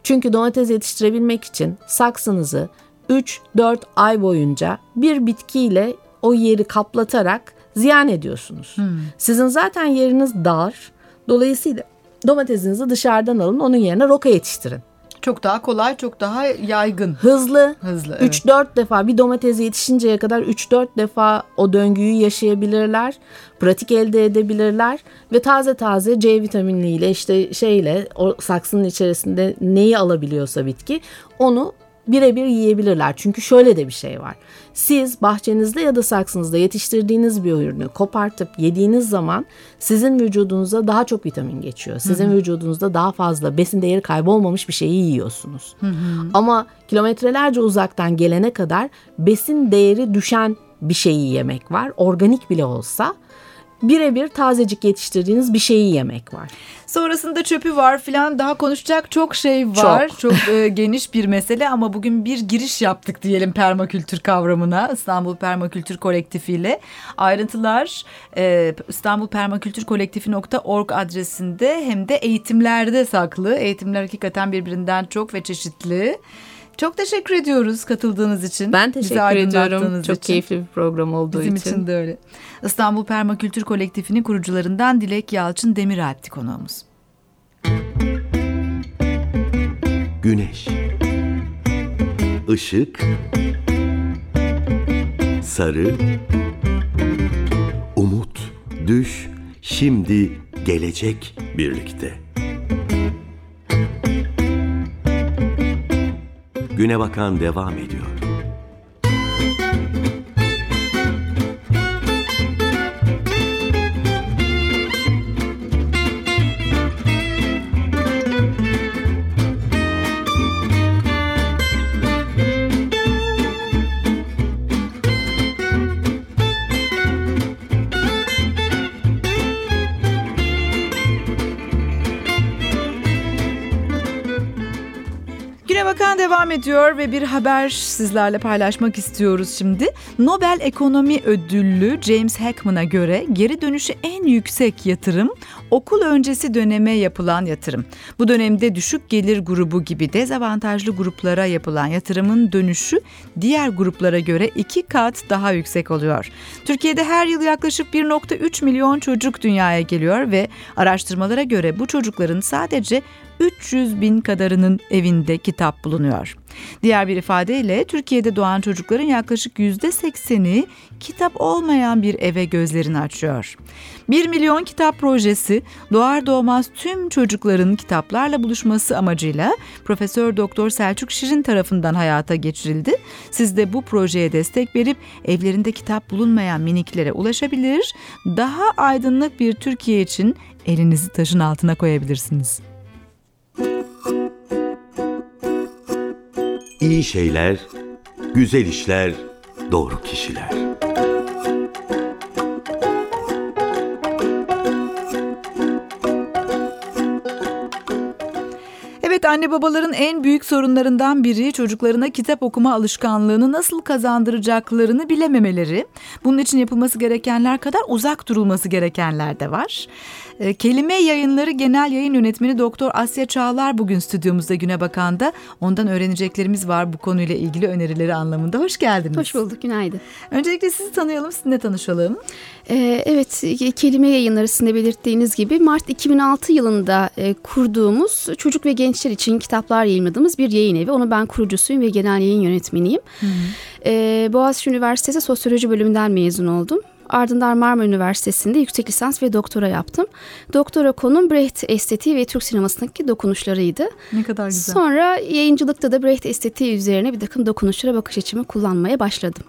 Çünkü domates yetiştirebilmek için saksınızı 3-4 ay boyunca bir bitkiyle o yeri kaplatarak ziyan ediyorsunuz. Sizin zaten yeriniz dar. Dolayısıyla domatesinizi dışarıdan alın onun yerine roka yetiştirin. Çok daha kolay, çok daha yaygın. Hızlı, Hızlı, evet. 3-4 defa bir domates yetişinceye kadar 3-4 defa o döngüyü yaşayabilirler. Pratik elde edebilirler ve taze taze C vitaminiyle işte şeyle o saksının içerisinde neyi alabiliyorsa bitki onu birebir yiyebilirler. Çünkü şöyle de bir şey var. Siz bahçenizde ya da saksınızda yetiştirdiğiniz bir ürünü kopartıp yediğiniz zaman sizin vücudunuza daha çok vitamin geçiyor. Sizin vücudunuzda daha fazla besin değeri kaybolmamış bir şeyi yiyorsunuz. Ama kilometrelerce uzaktan gelene kadar besin değeri düşen bir şeyi yemek var. Organik bile olsa birebir tazecik yetiştirdiğiniz bir şeyi yemek var. Sonrasında çöpü var filan daha konuşacak çok şey var. Çok. Çok, e, geniş bir mesele ama bugün bir giriş yaptık diyelim permakültür kavramına İstanbul Permakültür Kolektifi ile. Ayrıntılar e, istanbulpermakültürkolektifi.org adresinde hem de eğitimlerde saklı. Eğitimler hakikaten birbirinden çok ve çeşitli. Çok teşekkür ediyoruz katıldığınız için. Ben teşekkür ediyorum. Çok için. keyifli bir program olduğu Bizim için. için de öyle. İstanbul Permakültür Kolektifi'nin kurucularından Dilek Yalçın Demiralp'ti konuğumuz. Güneş Işık Sarı Umut Düş Şimdi Gelecek birlikte Güne bakan devam ediyor. Devam ediyor ve bir haber sizlerle paylaşmak istiyoruz şimdi. Nobel Ekonomi Ödüllü James Heckman'a göre geri dönüşü en yüksek yatırım okul öncesi döneme yapılan yatırım. Bu dönemde düşük gelir grubu gibi dezavantajlı gruplara yapılan yatırımın dönüşü diğer gruplara göre iki kat daha yüksek oluyor. Türkiye'de her yıl yaklaşık 1.3 milyon çocuk dünyaya geliyor ve araştırmalara göre bu çocukların sadece 300 bin kadarının evinde kitap bulunuyor. Diğer bir ifadeyle Türkiye'de doğan çocukların yaklaşık %80'i kitap olmayan bir eve gözlerini açıyor. 1 milyon kitap projesi doğar doğmaz tüm çocukların kitaplarla buluşması amacıyla Profesör Doktor Selçuk Şirin tarafından hayata geçirildi. Siz de bu projeye destek verip evlerinde kitap bulunmayan miniklere ulaşabilir, daha aydınlık bir Türkiye için elinizi taşın altına koyabilirsiniz. İyi şeyler, güzel işler, doğru kişiler. Evet anne babaların en büyük sorunlarından biri çocuklarına kitap okuma alışkanlığını nasıl kazandıracaklarını bilememeleri. Bunun için yapılması gerekenler kadar uzak durulması gerekenler de var. E, Kelime Yayınları Genel Yayın Yönetmeni Doktor Asya Çağlar bugün stüdyomuzda Güne Bakan'da. Ondan öğreneceklerimiz var bu konuyla ilgili önerileri anlamında. Hoş geldiniz. Hoş bulduk, günaydın. Öncelikle sizi tanıyalım, sizinle tanışalım. Ee, evet, kelime yayınları sizin de belirttiğiniz gibi Mart 2006 yılında e, kurduğumuz çocuk ve gençler için kitaplar yayınladığımız bir yayın evi. Onu ben kurucusuyum ve genel yayın yönetmeniyim. Hı hı. Ee, Boğaziçi Üniversitesi Sosyoloji bölümünden mezun oldum. Ardından Marmara Üniversitesi'nde yüksek lisans ve doktora yaptım. Doktora konum Brecht estetiği ve Türk sinemasındaki dokunuşlarıydı. Ne kadar güzel. Sonra yayıncılıkta da Brecht estetiği üzerine bir takım dokunuşlara bakış açımı kullanmaya başladım.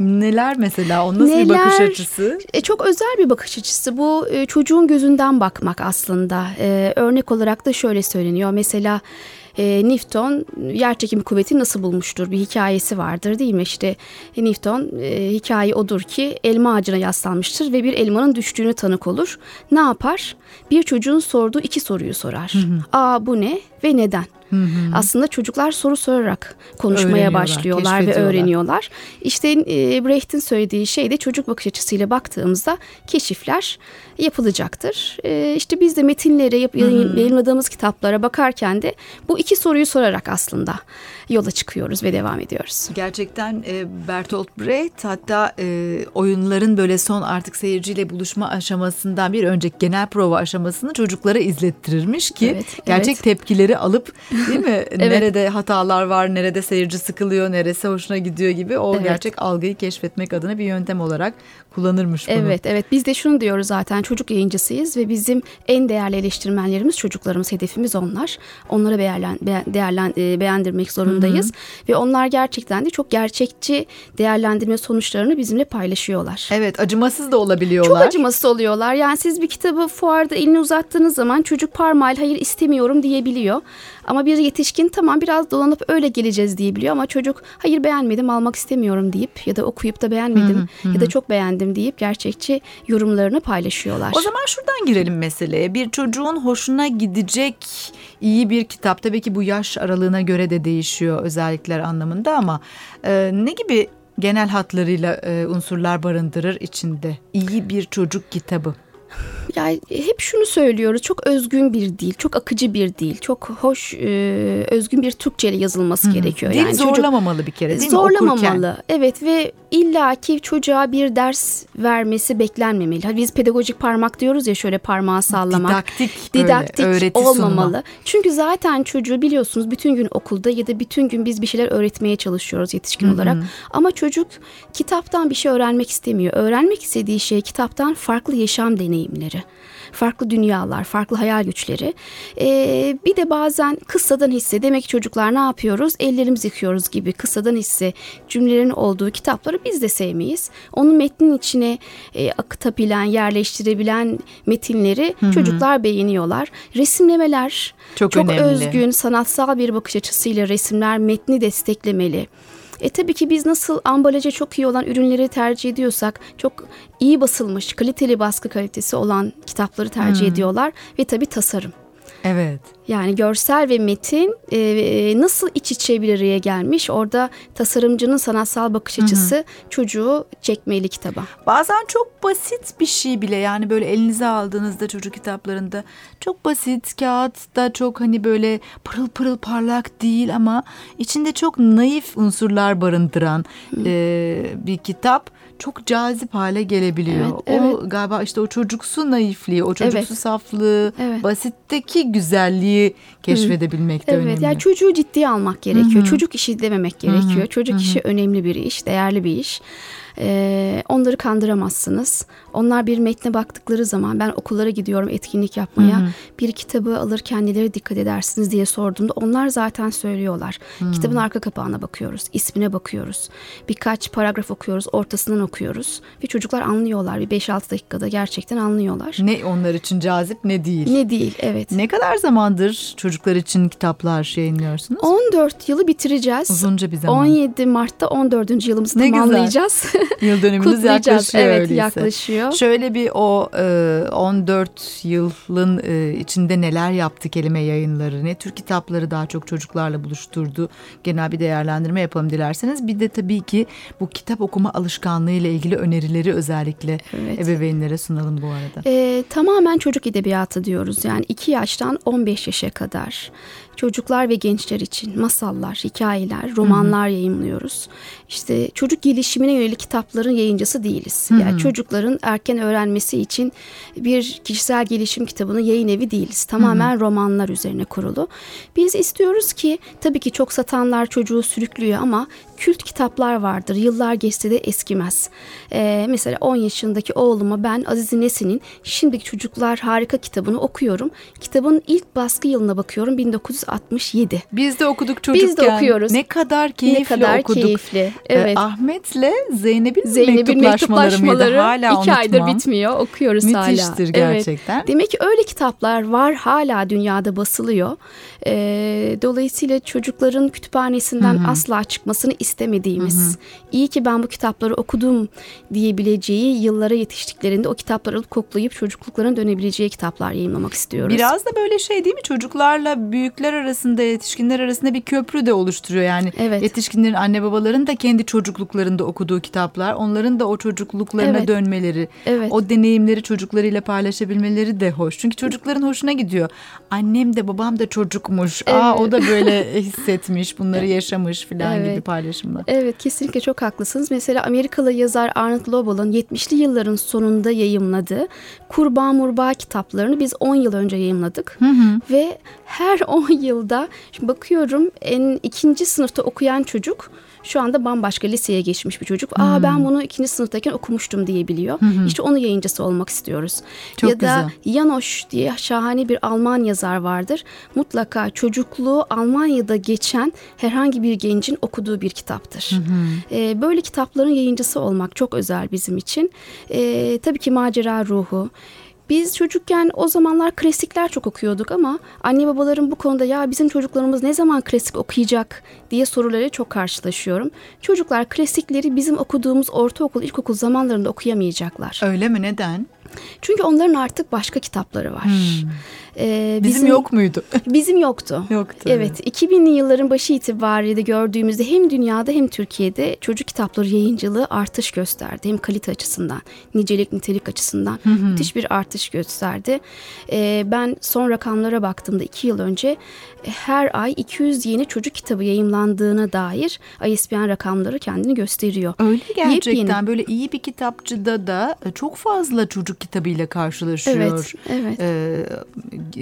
Neler mesela? O nasıl Neler, bir bakış açısı? E, çok özel bir bakış açısı. Bu e, çocuğun gözünden bakmak aslında. E, örnek olarak da şöyle söyleniyor. Mesela e, Newton yer çekimi kuvveti nasıl bulmuştur bir hikayesi vardır değil mi? İşte e, Newton e, hikaye odur ki elma ağacına yaslanmıştır ve bir elmanın düştüğünü tanık olur. Ne yapar? Bir çocuğun sorduğu iki soruyu sorar. Hı hı. Aa bu ne ve neden? Hı hı. Aslında çocuklar soru sorarak konuşmaya başlıyorlar ve öğreniyorlar. İşte e, Brecht'in söylediği şey de çocuk bakış açısıyla baktığımızda keşifler yapılacaktır. E, işte biz de metinlere, yap, yayınladığımız kitaplara bakarken de bu iki soruyu sorarak aslında yola çıkıyoruz ve devam ediyoruz. Gerçekten e, Bertolt Brecht hatta e, oyunların böyle son artık seyirciyle buluşma aşamasından bir önceki genel prova aşamasını çocuklara izlettirirmiş ki evet, gerçek evet. tepkileri alıp değil mi? evet. Nerede hatalar var, nerede seyirci sıkılıyor, neresi hoşuna gidiyor gibi o evet. gerçek algıyı keşfetmek adına bir yöntem olarak kullanırmış bunu. Evet, evet. Biz de şunu diyoruz zaten çocuk yayıncısıyız ve bizim en değerli eleştirmenlerimiz çocuklarımız, hedefimiz onlar. Onlara beğerlen, değerlen, e, beğendirmek zorundayız. Hı-hı. Ve onlar gerçekten de çok gerçekçi değerlendirme sonuçlarını bizimle paylaşıyorlar. Evet, acımasız da olabiliyorlar. Çok acımasız oluyorlar. Yani siz bir kitabı fuarda elini uzattığınız zaman çocuk parmağıyla hayır istemiyorum diyebiliyor. Ama bir yetişkin tamam biraz dolanıp öyle geleceğiz diyebiliyor ama çocuk hayır beğenmedim almak istemiyorum deyip ya da okuyup da beğenmedim hı hı, ya da çok beğendim deyip gerçekçi yorumlarını paylaşıyorlar. O zaman şuradan girelim meseleye. Bir çocuğun hoşuna gidecek iyi bir kitap tabii ki bu yaş aralığına göre de değişiyor özellikler anlamında ama e, ne gibi genel hatlarıyla e, unsurlar barındırır içinde iyi bir çocuk kitabı? Yani hep şunu söylüyoruz. Çok özgün bir dil, çok akıcı bir dil, çok hoş, e, özgün bir Türkçe ile yazılması Hı-hı. gerekiyor. Dil yani zorlamamalı çocuk, bir kere değil zorlamamalı. mi Zorlamamalı. Evet ve illaki çocuğa bir ders vermesi beklenmemeli. Biz pedagojik parmak diyoruz ya şöyle parmağı sallamak. Didaktik, didaktik öyle, olmamalı. Sunma. Çünkü zaten çocuğu biliyorsunuz bütün gün okulda ya da bütün gün biz bir şeyler öğretmeye çalışıyoruz yetişkin Hı-hı. olarak. Ama çocuk kitaptan bir şey öğrenmek istemiyor. Öğrenmek istediği şey kitaptan farklı yaşam deneyimleri farklı dünyalar, farklı hayal güçleri. Ee, bir de bazen kıssadan hisse demek ki çocuklar ne yapıyoruz? Ellerimizi yıkıyoruz gibi kıssadan hisse cümlelerin olduğu kitapları biz de sevmeyiz. Onun metnin içine e, akıtabilen, yerleştirebilen metinleri Hı-hı. çocuklar beğeniyorlar. Resimlemeler çok, çok özgün, sanatsal bir bakış açısıyla resimler metni desteklemeli. E tabii ki biz nasıl ambalaja çok iyi olan ürünleri tercih ediyorsak çok iyi basılmış, kaliteli baskı kalitesi olan kitapları tercih hmm. ediyorlar ve tabii tasarım. Evet. Yani görsel ve metin e, e, nasıl iç içe bir araya gelmiş orada tasarımcının sanatsal bakış açısı hı hı. çocuğu çekmeli kitaba. Bazen çok basit bir şey bile yani böyle elinize aldığınızda çocuk kitaplarında çok basit kağıtta çok hani böyle pırıl pırıl parlak değil ama içinde çok naif unsurlar barındıran e, bir kitap çok cazip hale gelebiliyor. Evet, o evet. galiba işte o çocuksu naifliği, o çocuksu evet. saflığı, evet. basitteki güzelliği keşfedebilmek de evet, önemli. Evet, yani çocuğu ciddiye almak gerekiyor. Hı-hı. Çocuk işi dememek gerekiyor. Hı-hı. Çocuk Hı-hı. işi önemli bir iş, değerli bir iş. Ee, onları kandıramazsınız. Onlar bir metne baktıkları zaman ben okullara gidiyorum etkinlik yapmaya. Hı-hı. Bir kitabı alırken nelere dikkat edersiniz diye sorduğumda onlar zaten söylüyorlar. Hı-hı. Kitabın arka kapağına bakıyoruz, ismine bakıyoruz. Birkaç paragraf okuyoruz, ortasından okuyoruz. Ve çocuklar anlıyorlar. Bir 5-6 dakikada gerçekten anlıyorlar. Ne onlar için cazip ne değil. Ne değil evet. Ne kadar zamandır çocuklar için kitaplar yayınlıyorsunuz? 14 yılı bitireceğiz. Uzunca bir zaman. 17 Mart'ta 14. yılımızı ne tamamlayacağız. Yıl dönümümüz yaklaşıyor Evet öyleyse. yaklaşıyor. Şöyle bir o e, 14 yılın e, içinde neler yaptı kelime yayınları, ne tür kitapları daha çok çocuklarla buluşturdu. Genel bir değerlendirme yapalım dilerseniz. Bir de tabii ki bu kitap okuma alışkanlığı ile ilgili önerileri özellikle Evet. ebeveynlere sunalım bu arada. Ee, tamamen çocuk edebiyatı diyoruz. Yani 2 yaştan 15 yaşa kadar çocuklar ve gençler için masallar, hikayeler, romanlar yayımlıyoruz. İşte çocuk gelişimine yönelik kitapların yayıncısı değiliz. Yani çocukların erken öğrenmesi için bir kişisel gelişim kitabının yayın evi değiliz. Tamamen romanlar üzerine kurulu. Biz istiyoruz ki tabii ki çok satanlar çocuğu sürüklüyor ama kült kitaplar vardır. Yıllar geçse de eskimez. Ee, mesela 10 yaşındaki oğluma ben Aziz Nesin'in Şimdiki Çocuklar Harika kitabını okuyorum. Kitabın ilk baskı yılına bakıyorum 1967. Biz de okuduk çocukken. Biz de okuyoruz. Ne kadar keyifli ne kadar okuduk. keyifli. Ee, Evet. Ahmet'le Zeynep'in, Zeynep'in mektuplaşmaları mektuplaşmaları Hala iki aydır unutmam. bitmiyor. Okuyoruz hala. Müthiştir gerçekten. Evet. Demek ki öyle kitaplar var hala dünyada basılıyor. Ee, dolayısıyla çocukların kütüphanesinden asla çıkmasını istemediğimiz, iyi ki ben bu kitapları okudum diyebileceği yıllara yetiştiklerinde o kitapları alıp koklayıp çocukluklarına dönebileceği kitaplar yayınlamak istiyoruz. Biraz da böyle şey değil mi? Çocuklarla büyükler arasında, yetişkinler arasında bir köprü de oluşturuyor. Yani Evet. yetişkinlerin anne babaların da kendi çocukluklarında okuduğu kitaplar, onların da o çocukluklarına Evet. dönmeleri, Evet. o deneyimleri çocuklarıyla paylaşabilmeleri de hoş. Çünkü çocukların hoşuna gidiyor. Annem de babam da çocukmuş. Aa Evet. o da böyle hissetmiş, bunları yaşamış falan Evet. gibi paylaşımlar. Evet kesinlikle çok haklısınız. Mesela Amerikalı yazar Arnold Lobel'ın 70'li yılların sonunda yayımladığı Kurbağa Murbağa kitaplarını biz 10 yıl önce yayımladık. Ve her 10 yılda şimdi bakıyorum en ikinci sınıfta okuyan çocuk şu anda bambaşka liseye geçmiş bir çocuk. Aa ben bunu ikinci sınıftayken okumuştum diyebiliyor. İşte onun yayıncısı olmak istiyoruz. Çok ya da güzel. Janosch diye şahane bir Alman yazar vardır. Mutlaka çocukluğu Almanya'da geçen herhangi bir gencin okuduğu bir kitaptır. Ee, böyle kitapların yayıncısı olmak çok özel bizim için. Ee, tabii ki macera ruhu. Biz çocukken o zamanlar klasikler çok okuyorduk ama anne babaların bu konuda ya bizim çocuklarımız ne zaman klasik okuyacak diye soruları çok karşılaşıyorum. Çocuklar klasikleri bizim okuduğumuz ortaokul, ilkokul zamanlarında okuyamayacaklar. Öyle mi? Neden? Çünkü onların artık başka kitapları var. Ee, Bizim, yok muydu? Bizim yoktu. Yoktu, Evet. 2000'li yılların başı itibariyle gördüğümüzde hem dünyada hem Türkiye'de çocuk kitapları yayıncılığı artış gösterdi. Hem kalite açısından, nicelik nitelik açısından müthiş bir artış gösterdi. Ben son rakamlara baktığımda iki yıl önce e, her ay 200 yeni çocuk kitabı yayımlandığına dair ISBN rakamları kendini gösteriyor. Öyle gerçekten Yepyeni. böyle iyi bir kitapçıda da e, çok fazla çocuk kitabıyla karşılaşıyor. Evet, evet. Ee,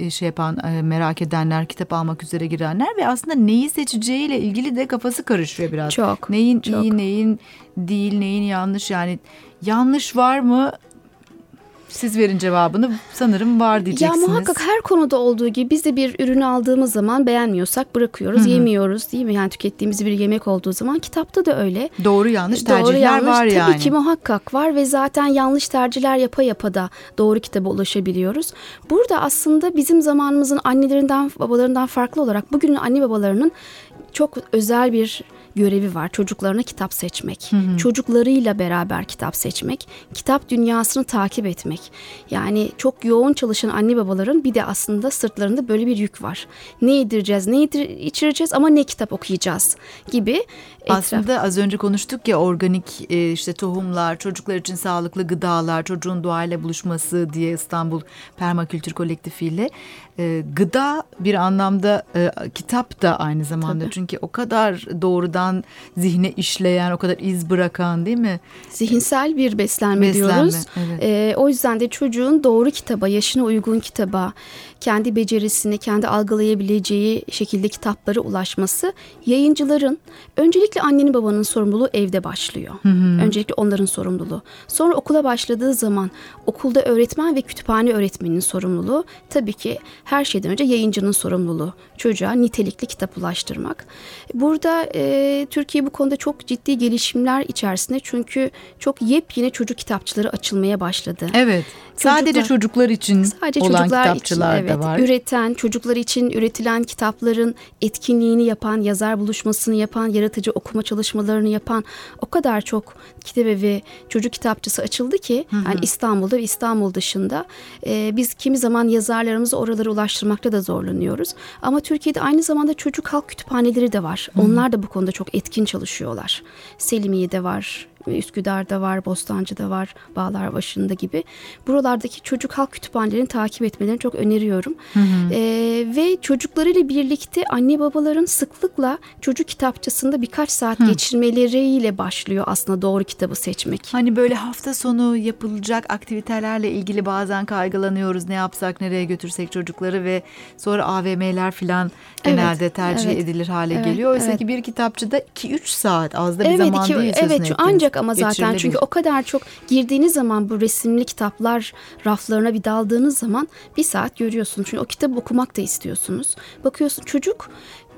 şey yapan e, merak edenler kitap almak üzere girenler ve aslında neyi seçeceğiyle ilgili de kafası karışıyor biraz. Çok, Neyin çok. iyi neyin değil neyin yanlış yani yanlış var mı? Siz verin cevabını sanırım var diyeceksiniz. Ya muhakkak her konuda olduğu gibi biz de bir ürünü aldığımız zaman beğenmiyorsak bırakıyoruz, yemiyoruz değil mi? Yani tükettiğimiz bir yemek olduğu zaman kitapta da öyle. Doğru yanlış Doğru tercihler yanlış var tabii yani. ki muhakkak var ve zaten yanlış tercihler yapa yapa da doğru kitaba ulaşabiliyoruz. Burada aslında bizim zamanımızın annelerinden babalarından farklı olarak bugünün anne babalarının çok özel bir görevi var. Çocuklarına kitap seçmek. Çocuklarıyla beraber kitap seçmek. Kitap dünyasını takip etmek. Yani çok yoğun çalışan anne babaların bir de aslında sırtlarında böyle bir yük var. Ne yedireceğiz, ne yedir içireceğiz ama ne kitap okuyacağız gibi. etraf- Aslında az önce konuştuk ya organik e, işte tohumlar, çocuklar için sağlıklı gıdalar, çocuğun doğayla buluşması diye İstanbul Permakültür Kolektifi ile e, gıda bir anlamda e, kitap da aynı zamanda. Çünkü o kadar doğrudan zihne işleyen, o kadar iz bırakan değil mi? Zihinsel bir beslenme, Beslenme, diyoruz. evet. Ee, o yüzden de çocuğun doğru kitaba, yaşına uygun kitaba, kendi becerisini, kendi algılayabileceği şekilde kitaplara ulaşması yayıncıların öncelikle annenin babanın sorumluluğu evde başlıyor. Öncelikle onların sorumluluğu. Sonra okula başladığı zaman okulda öğretmen ve kütüphane öğretmeninin sorumluluğu. Tabii ki her şeyden önce yayıncının sorumluluğu. Çocuğa nitelikli kitap ulaştırmak. Burada e, Türkiye bu konuda çok ciddi gelişimler içerisinde çünkü çok yepyeni çocuk kitapçıları açılmaya başladı. Evet. Sadece Çocuklar- çocuklar için Sadece olan çocuklar kitapçılar için da evet, var. üreten, çocuklar için üretilen kitapların etkinliğini yapan, yazar buluşmasını yapan, yaratıcı okuma çalışmalarını yapan o kadar çok kitap ve çocuk kitapçısı açıldı ki yani İstanbul'da ve İstanbul dışında e, biz kimi zaman yazarlarımızı oralara ulaştırmakta da zorlanıyoruz. Ama Türkiye'de aynı zamanda çocuk halk kütüphaneleri de var. Onlar da bu konuda çok etkin çalışıyorlar. Selimiye'de var, Üsküdar'da var, Bostancı'da var, Bağlarbaşı'nda gibi. Buralardaki çocuk halk kütüphanelerini takip etmelerini çok öneriyorum. Ee, ve çocuklarıyla birlikte anne babaların sıklıkla çocuk kitapçısında birkaç saat geçirmeleriyle başlıyor aslında doğru kitabı seçmek. Hani böyle hafta sonu yapılacak aktivitelerle ilgili bazen kaygılanıyoruz. Ne yapsak, nereye götürsek çocukları ve sonra AVM'ler falan genelde Evet, tercih evet. edilir hale Evet, geliyor. Oysa evet. ki bir kitapçıda 2-3 saat az da bir Evet, zaman iki- değil evet şu ancak ama zaten çünkü o kadar çok girdiğiniz zaman bu resimli kitaplar raflarına bir daldığınız zaman bir saat görüyorsunuz. Çünkü o kitabı okumak da istiyorsunuz. Bakıyorsun çocuk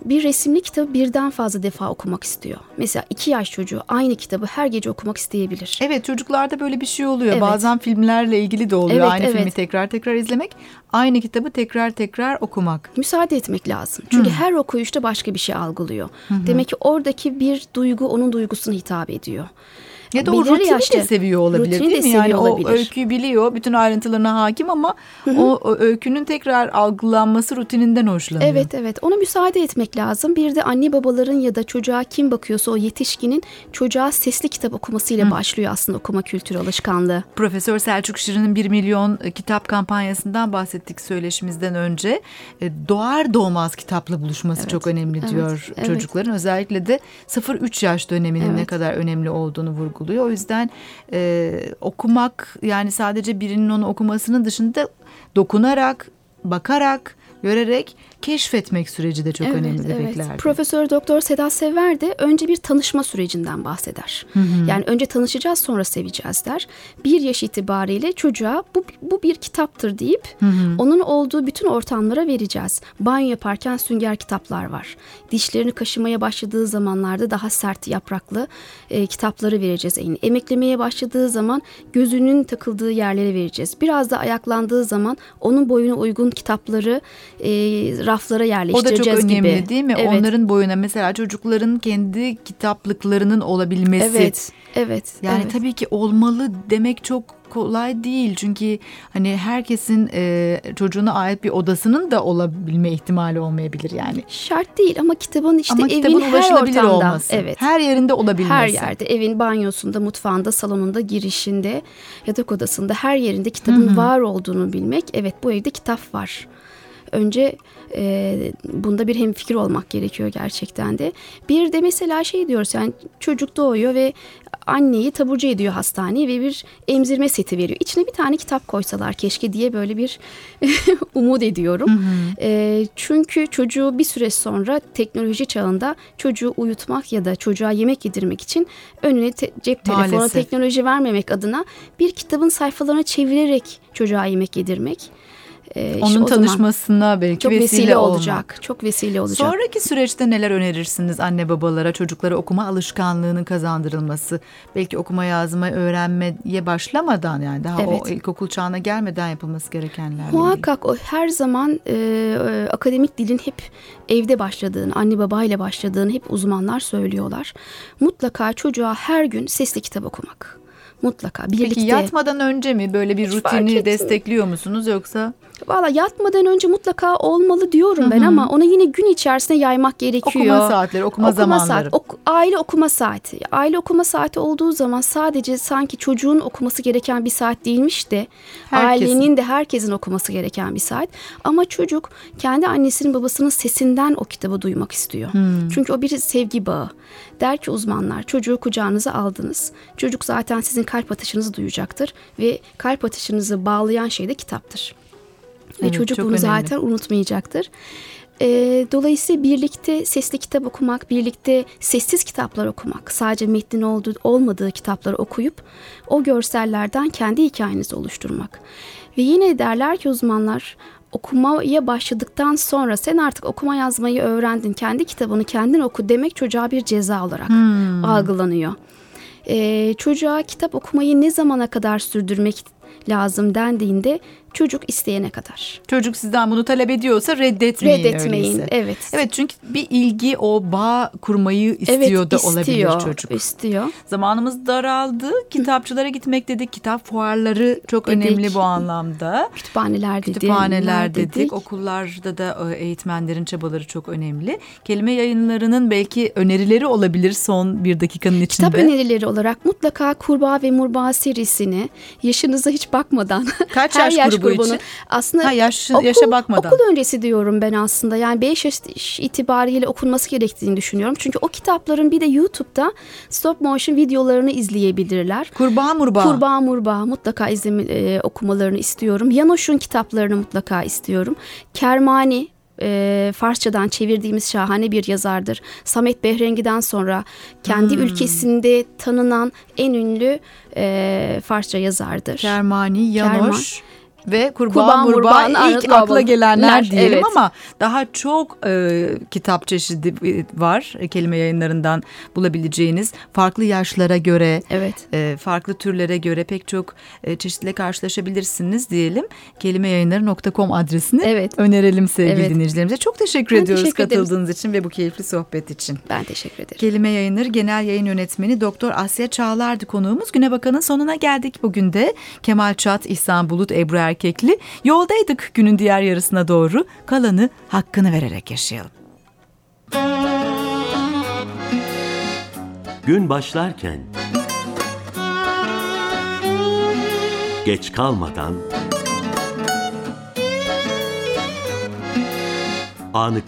bir resimli kitabı birden fazla defa okumak istiyor. Mesela iki yaş çocuğu aynı kitabı her gece okumak isteyebilir. Evet çocuklarda böyle bir şey oluyor. Evet. Bazen filmlerle ilgili de oluyor. Evet, aynı filmi evet. tekrar tekrar izlemek, aynı kitabı tekrar tekrar okumak. müsaade etmek lazım. Çünkü her okuyuşta başka bir şey algılıyor. Demek ki oradaki bir duygu onun duygusuna hitap ediyor. Ya da o rutini yaşta- de seviyor olabilir rutini değil de mi? Yani seviyor o olabilir. öyküyü biliyor, bütün ayrıntılarına hakim ama o, o öykünün tekrar algılanması rutininden hoşlanıyor. Evet evet ona müsaade etmek lazım. Bir de anne babaların ya da çocuğa kim bakıyorsa o yetişkinin çocuğa sesli kitap okumasıyla başlıyor aslında okuma kültürü alışkanlığı. Profesör Selçuk Şirin'in 1 milyon e, kitap kampanyasından bahsettik söyleşimizden önce. E, Doğar doğmaz kitapla buluşması çok önemli evet, diyor evet. çocukların. Özellikle de 0-3 yaş döneminin ne Evet. kadar önemli olduğunu vurguluyor. O yüzden e, okumak yani sadece birinin onu okumasının dışında dokunarak, bakarak, görerek keşfetmek süreci de çok önemli bebeklerde. Profesör Doktor Sedat Sever de önce bir tanışma sürecinden bahseder. Yani önce tanışacağız sonra seveceğiz der. Bir yaş itibariyle çocuğa bu, bu bir kitaptır deyip onun olduğu bütün ortamlara vereceğiz. Banyo yaparken sünger kitaplar var. Dişlerini kaşımaya başladığı zamanlarda daha sert yapraklı e, kitapları vereceğiz eline. Emeklemeye başladığı zaman gözünün takıldığı yerlere vereceğiz. Biraz da ayaklandığı zaman onun boyuna uygun kitapları e, raflara O da yerleştireceğiz çok önemli gibi. değil mi? Evet. Onların boyuna mesela çocukların kendi kitaplıklarının olabilmesi. Evet, evet. Yani evet. tabii ki olmalı demek çok kolay değil. Çünkü hani herkesin e, çocuğuna ait bir odasının da olabilme ihtimali olmayabilir yani. Şart değil ama kitabın işte Ama evin kitabın her ortamda, olması. evet. Her yerinde olabilmesi. Her yerde, evin banyosunda, mutfağında, salonunda, girişinde, yatak odasında her yerinde kitabın var olduğunu bilmek. Evet bu evde kitap var. Önce e, bunda bir hemfikir olmak gerekiyor gerçekten de. Bir de mesela şey diyoruz yani çocuk doğuyor ve anneyi taburcu ediyor hastaneye ve bir emzirme seti veriyor. İçine bir tane kitap koysalar keşke diye böyle bir umut ediyorum. E, çünkü çocuğu bir süre sonra teknoloji çağında çocuğu uyutmak ya da çocuğa yemek yedirmek için önüne te- cep telefonu Maalesef. teknoloji vermemek adına bir kitabın sayfalarını çevirerek çocuğa yemek yedirmek. E, Onun o tanışmasına belki çok vesile, vesile, olmak. olacak. Çok vesile olacak. Sonraki süreçte neler önerirsiniz anne babalara çocuklara okuma alışkanlığının kazandırılması? Belki okuma yazma öğrenmeye başlamadan yani daha o Evet. ilkokul çağına gelmeden yapılması gerekenlerle ilgili. Muhakkak o her zaman e, e, akademik dilin hep evde başladığını, anne babayla başladığını hep uzmanlar söylüyorlar. Mutlaka çocuğa her gün sesli kitap okumak. Mutlaka birlikte. Peki yatmadan önce mi böyle bir Hiç rutini destekliyor musunuz yoksa Valla yatmadan önce mutlaka olmalı diyorum ben ama onu yine gün içerisinde yaymak gerekiyor. okuma saatleri, okuma, zamanları? saat, ok- aile okuma saati. Aile okuma saati olduğu zaman sadece sanki çocuğun okuması gereken bir saat değilmiş de Herkesin. ailenin de herkesin okuması gereken bir saat. Ama çocuk kendi annesinin babasının sesinden o kitabı duymak istiyor. Hmm. Çünkü o bir sevgi bağı. Der ki uzmanlar çocuğu kucağınıza aldınız. Çocuk zaten sizin kalp atışınızı duyacaktır ve kalp atışınızı bağlayan şey de kitaptır. Ve Evet, çocuk çok bunu önemli. zaten unutmayacaktır. Ee, dolayısıyla birlikte sesli kitap okumak, birlikte sessiz kitaplar okumak, sadece metnin olduğu, olmadığı kitapları okuyup o görsellerden kendi hikayenizi oluşturmak. Ve yine derler ki uzmanlar okumaya başladıktan sonra sen artık okuma yazmayı öğrendin, kendi kitabını kendin oku demek çocuğa bir ceza olarak algılanıyor. Ee, çocuğa kitap okumayı ne zamana kadar sürdürmek lazım dendiğinde çocuk isteyene kadar. Çocuk sizden bunu talep ediyorsa reddetmeyin. Reddetmeyin. öyleyse. Evet. Evet çünkü bir ilgi o bağ kurmayı istiyor evet, da istiyor, olabilir çocuk. istiyor. Zamanımız daraldı. Kitapçılara gitmek dedik. Kitap fuarları çok Dedik. önemli bu anlamda. Kütüphaneler dedik. Kütüphaneler neler dedik. Okullarda da e, eğitmenlerin çabaları çok önemli. Kelime yayınlarının belki önerileri olabilir son bir dakikanın içinde. Kitap önerileri olarak mutlaka Kurbağa ve Murbağa serisini yaşınıza hiç bakmadan Kaç her yaş grubu için? aslında Ha, yaş- okul, yaşa bakmadan. okul öncesi diyorum ben aslında yani 5 yaş itibariyle okunması gerektiğini düşünüyorum. Çünkü o kitapların bir de YouTube'da stop motion videolarını izleyebilirler. Kurbağa murbağa. Kurbağa Murbağa mutlaka izleme, e, okumalarını istiyorum. Yanoş'un kitaplarını mutlaka istiyorum. Kermani e, Farsçadan çevirdiğimiz şahane bir yazardır. Samet Behrengi'den sonra kendi Hmm. ülkesinde tanınan en ünlü e, Farsça yazardır. Kermani, Yanoş ve Kurbağa murbağa murbağın ilk akla gelenler Ler, diyelim evet. ama daha çok e, kitap çeşidi var. E, kelime yayınlarından bulabileceğiniz farklı yaşlara göre Evet. e, farklı türlere göre pek çok e, çeşitle karşılaşabilirsiniz diyelim. Kelimeyayınları.com adresini Evet. önerelim sevgili Evet. dinleyicilerimize. Çok teşekkür Ben ediyoruz teşekkür katıldığınız için ve bu keyifli sohbet için. Ben teşekkür ederim. Kelime Yayınları Genel Yayın Yönetmeni Doktor Asya Çağlar'dı konuğumuz. Güne Bakan'ın sonuna geldik bugün de. Kemal Çat, İhsan Bulut, Ebru Erkekli. Yoldaydık günün diğer yarısına doğru. Kalanı hakkını vererek yaşayalım. Gün başlarken geç kalmadan anı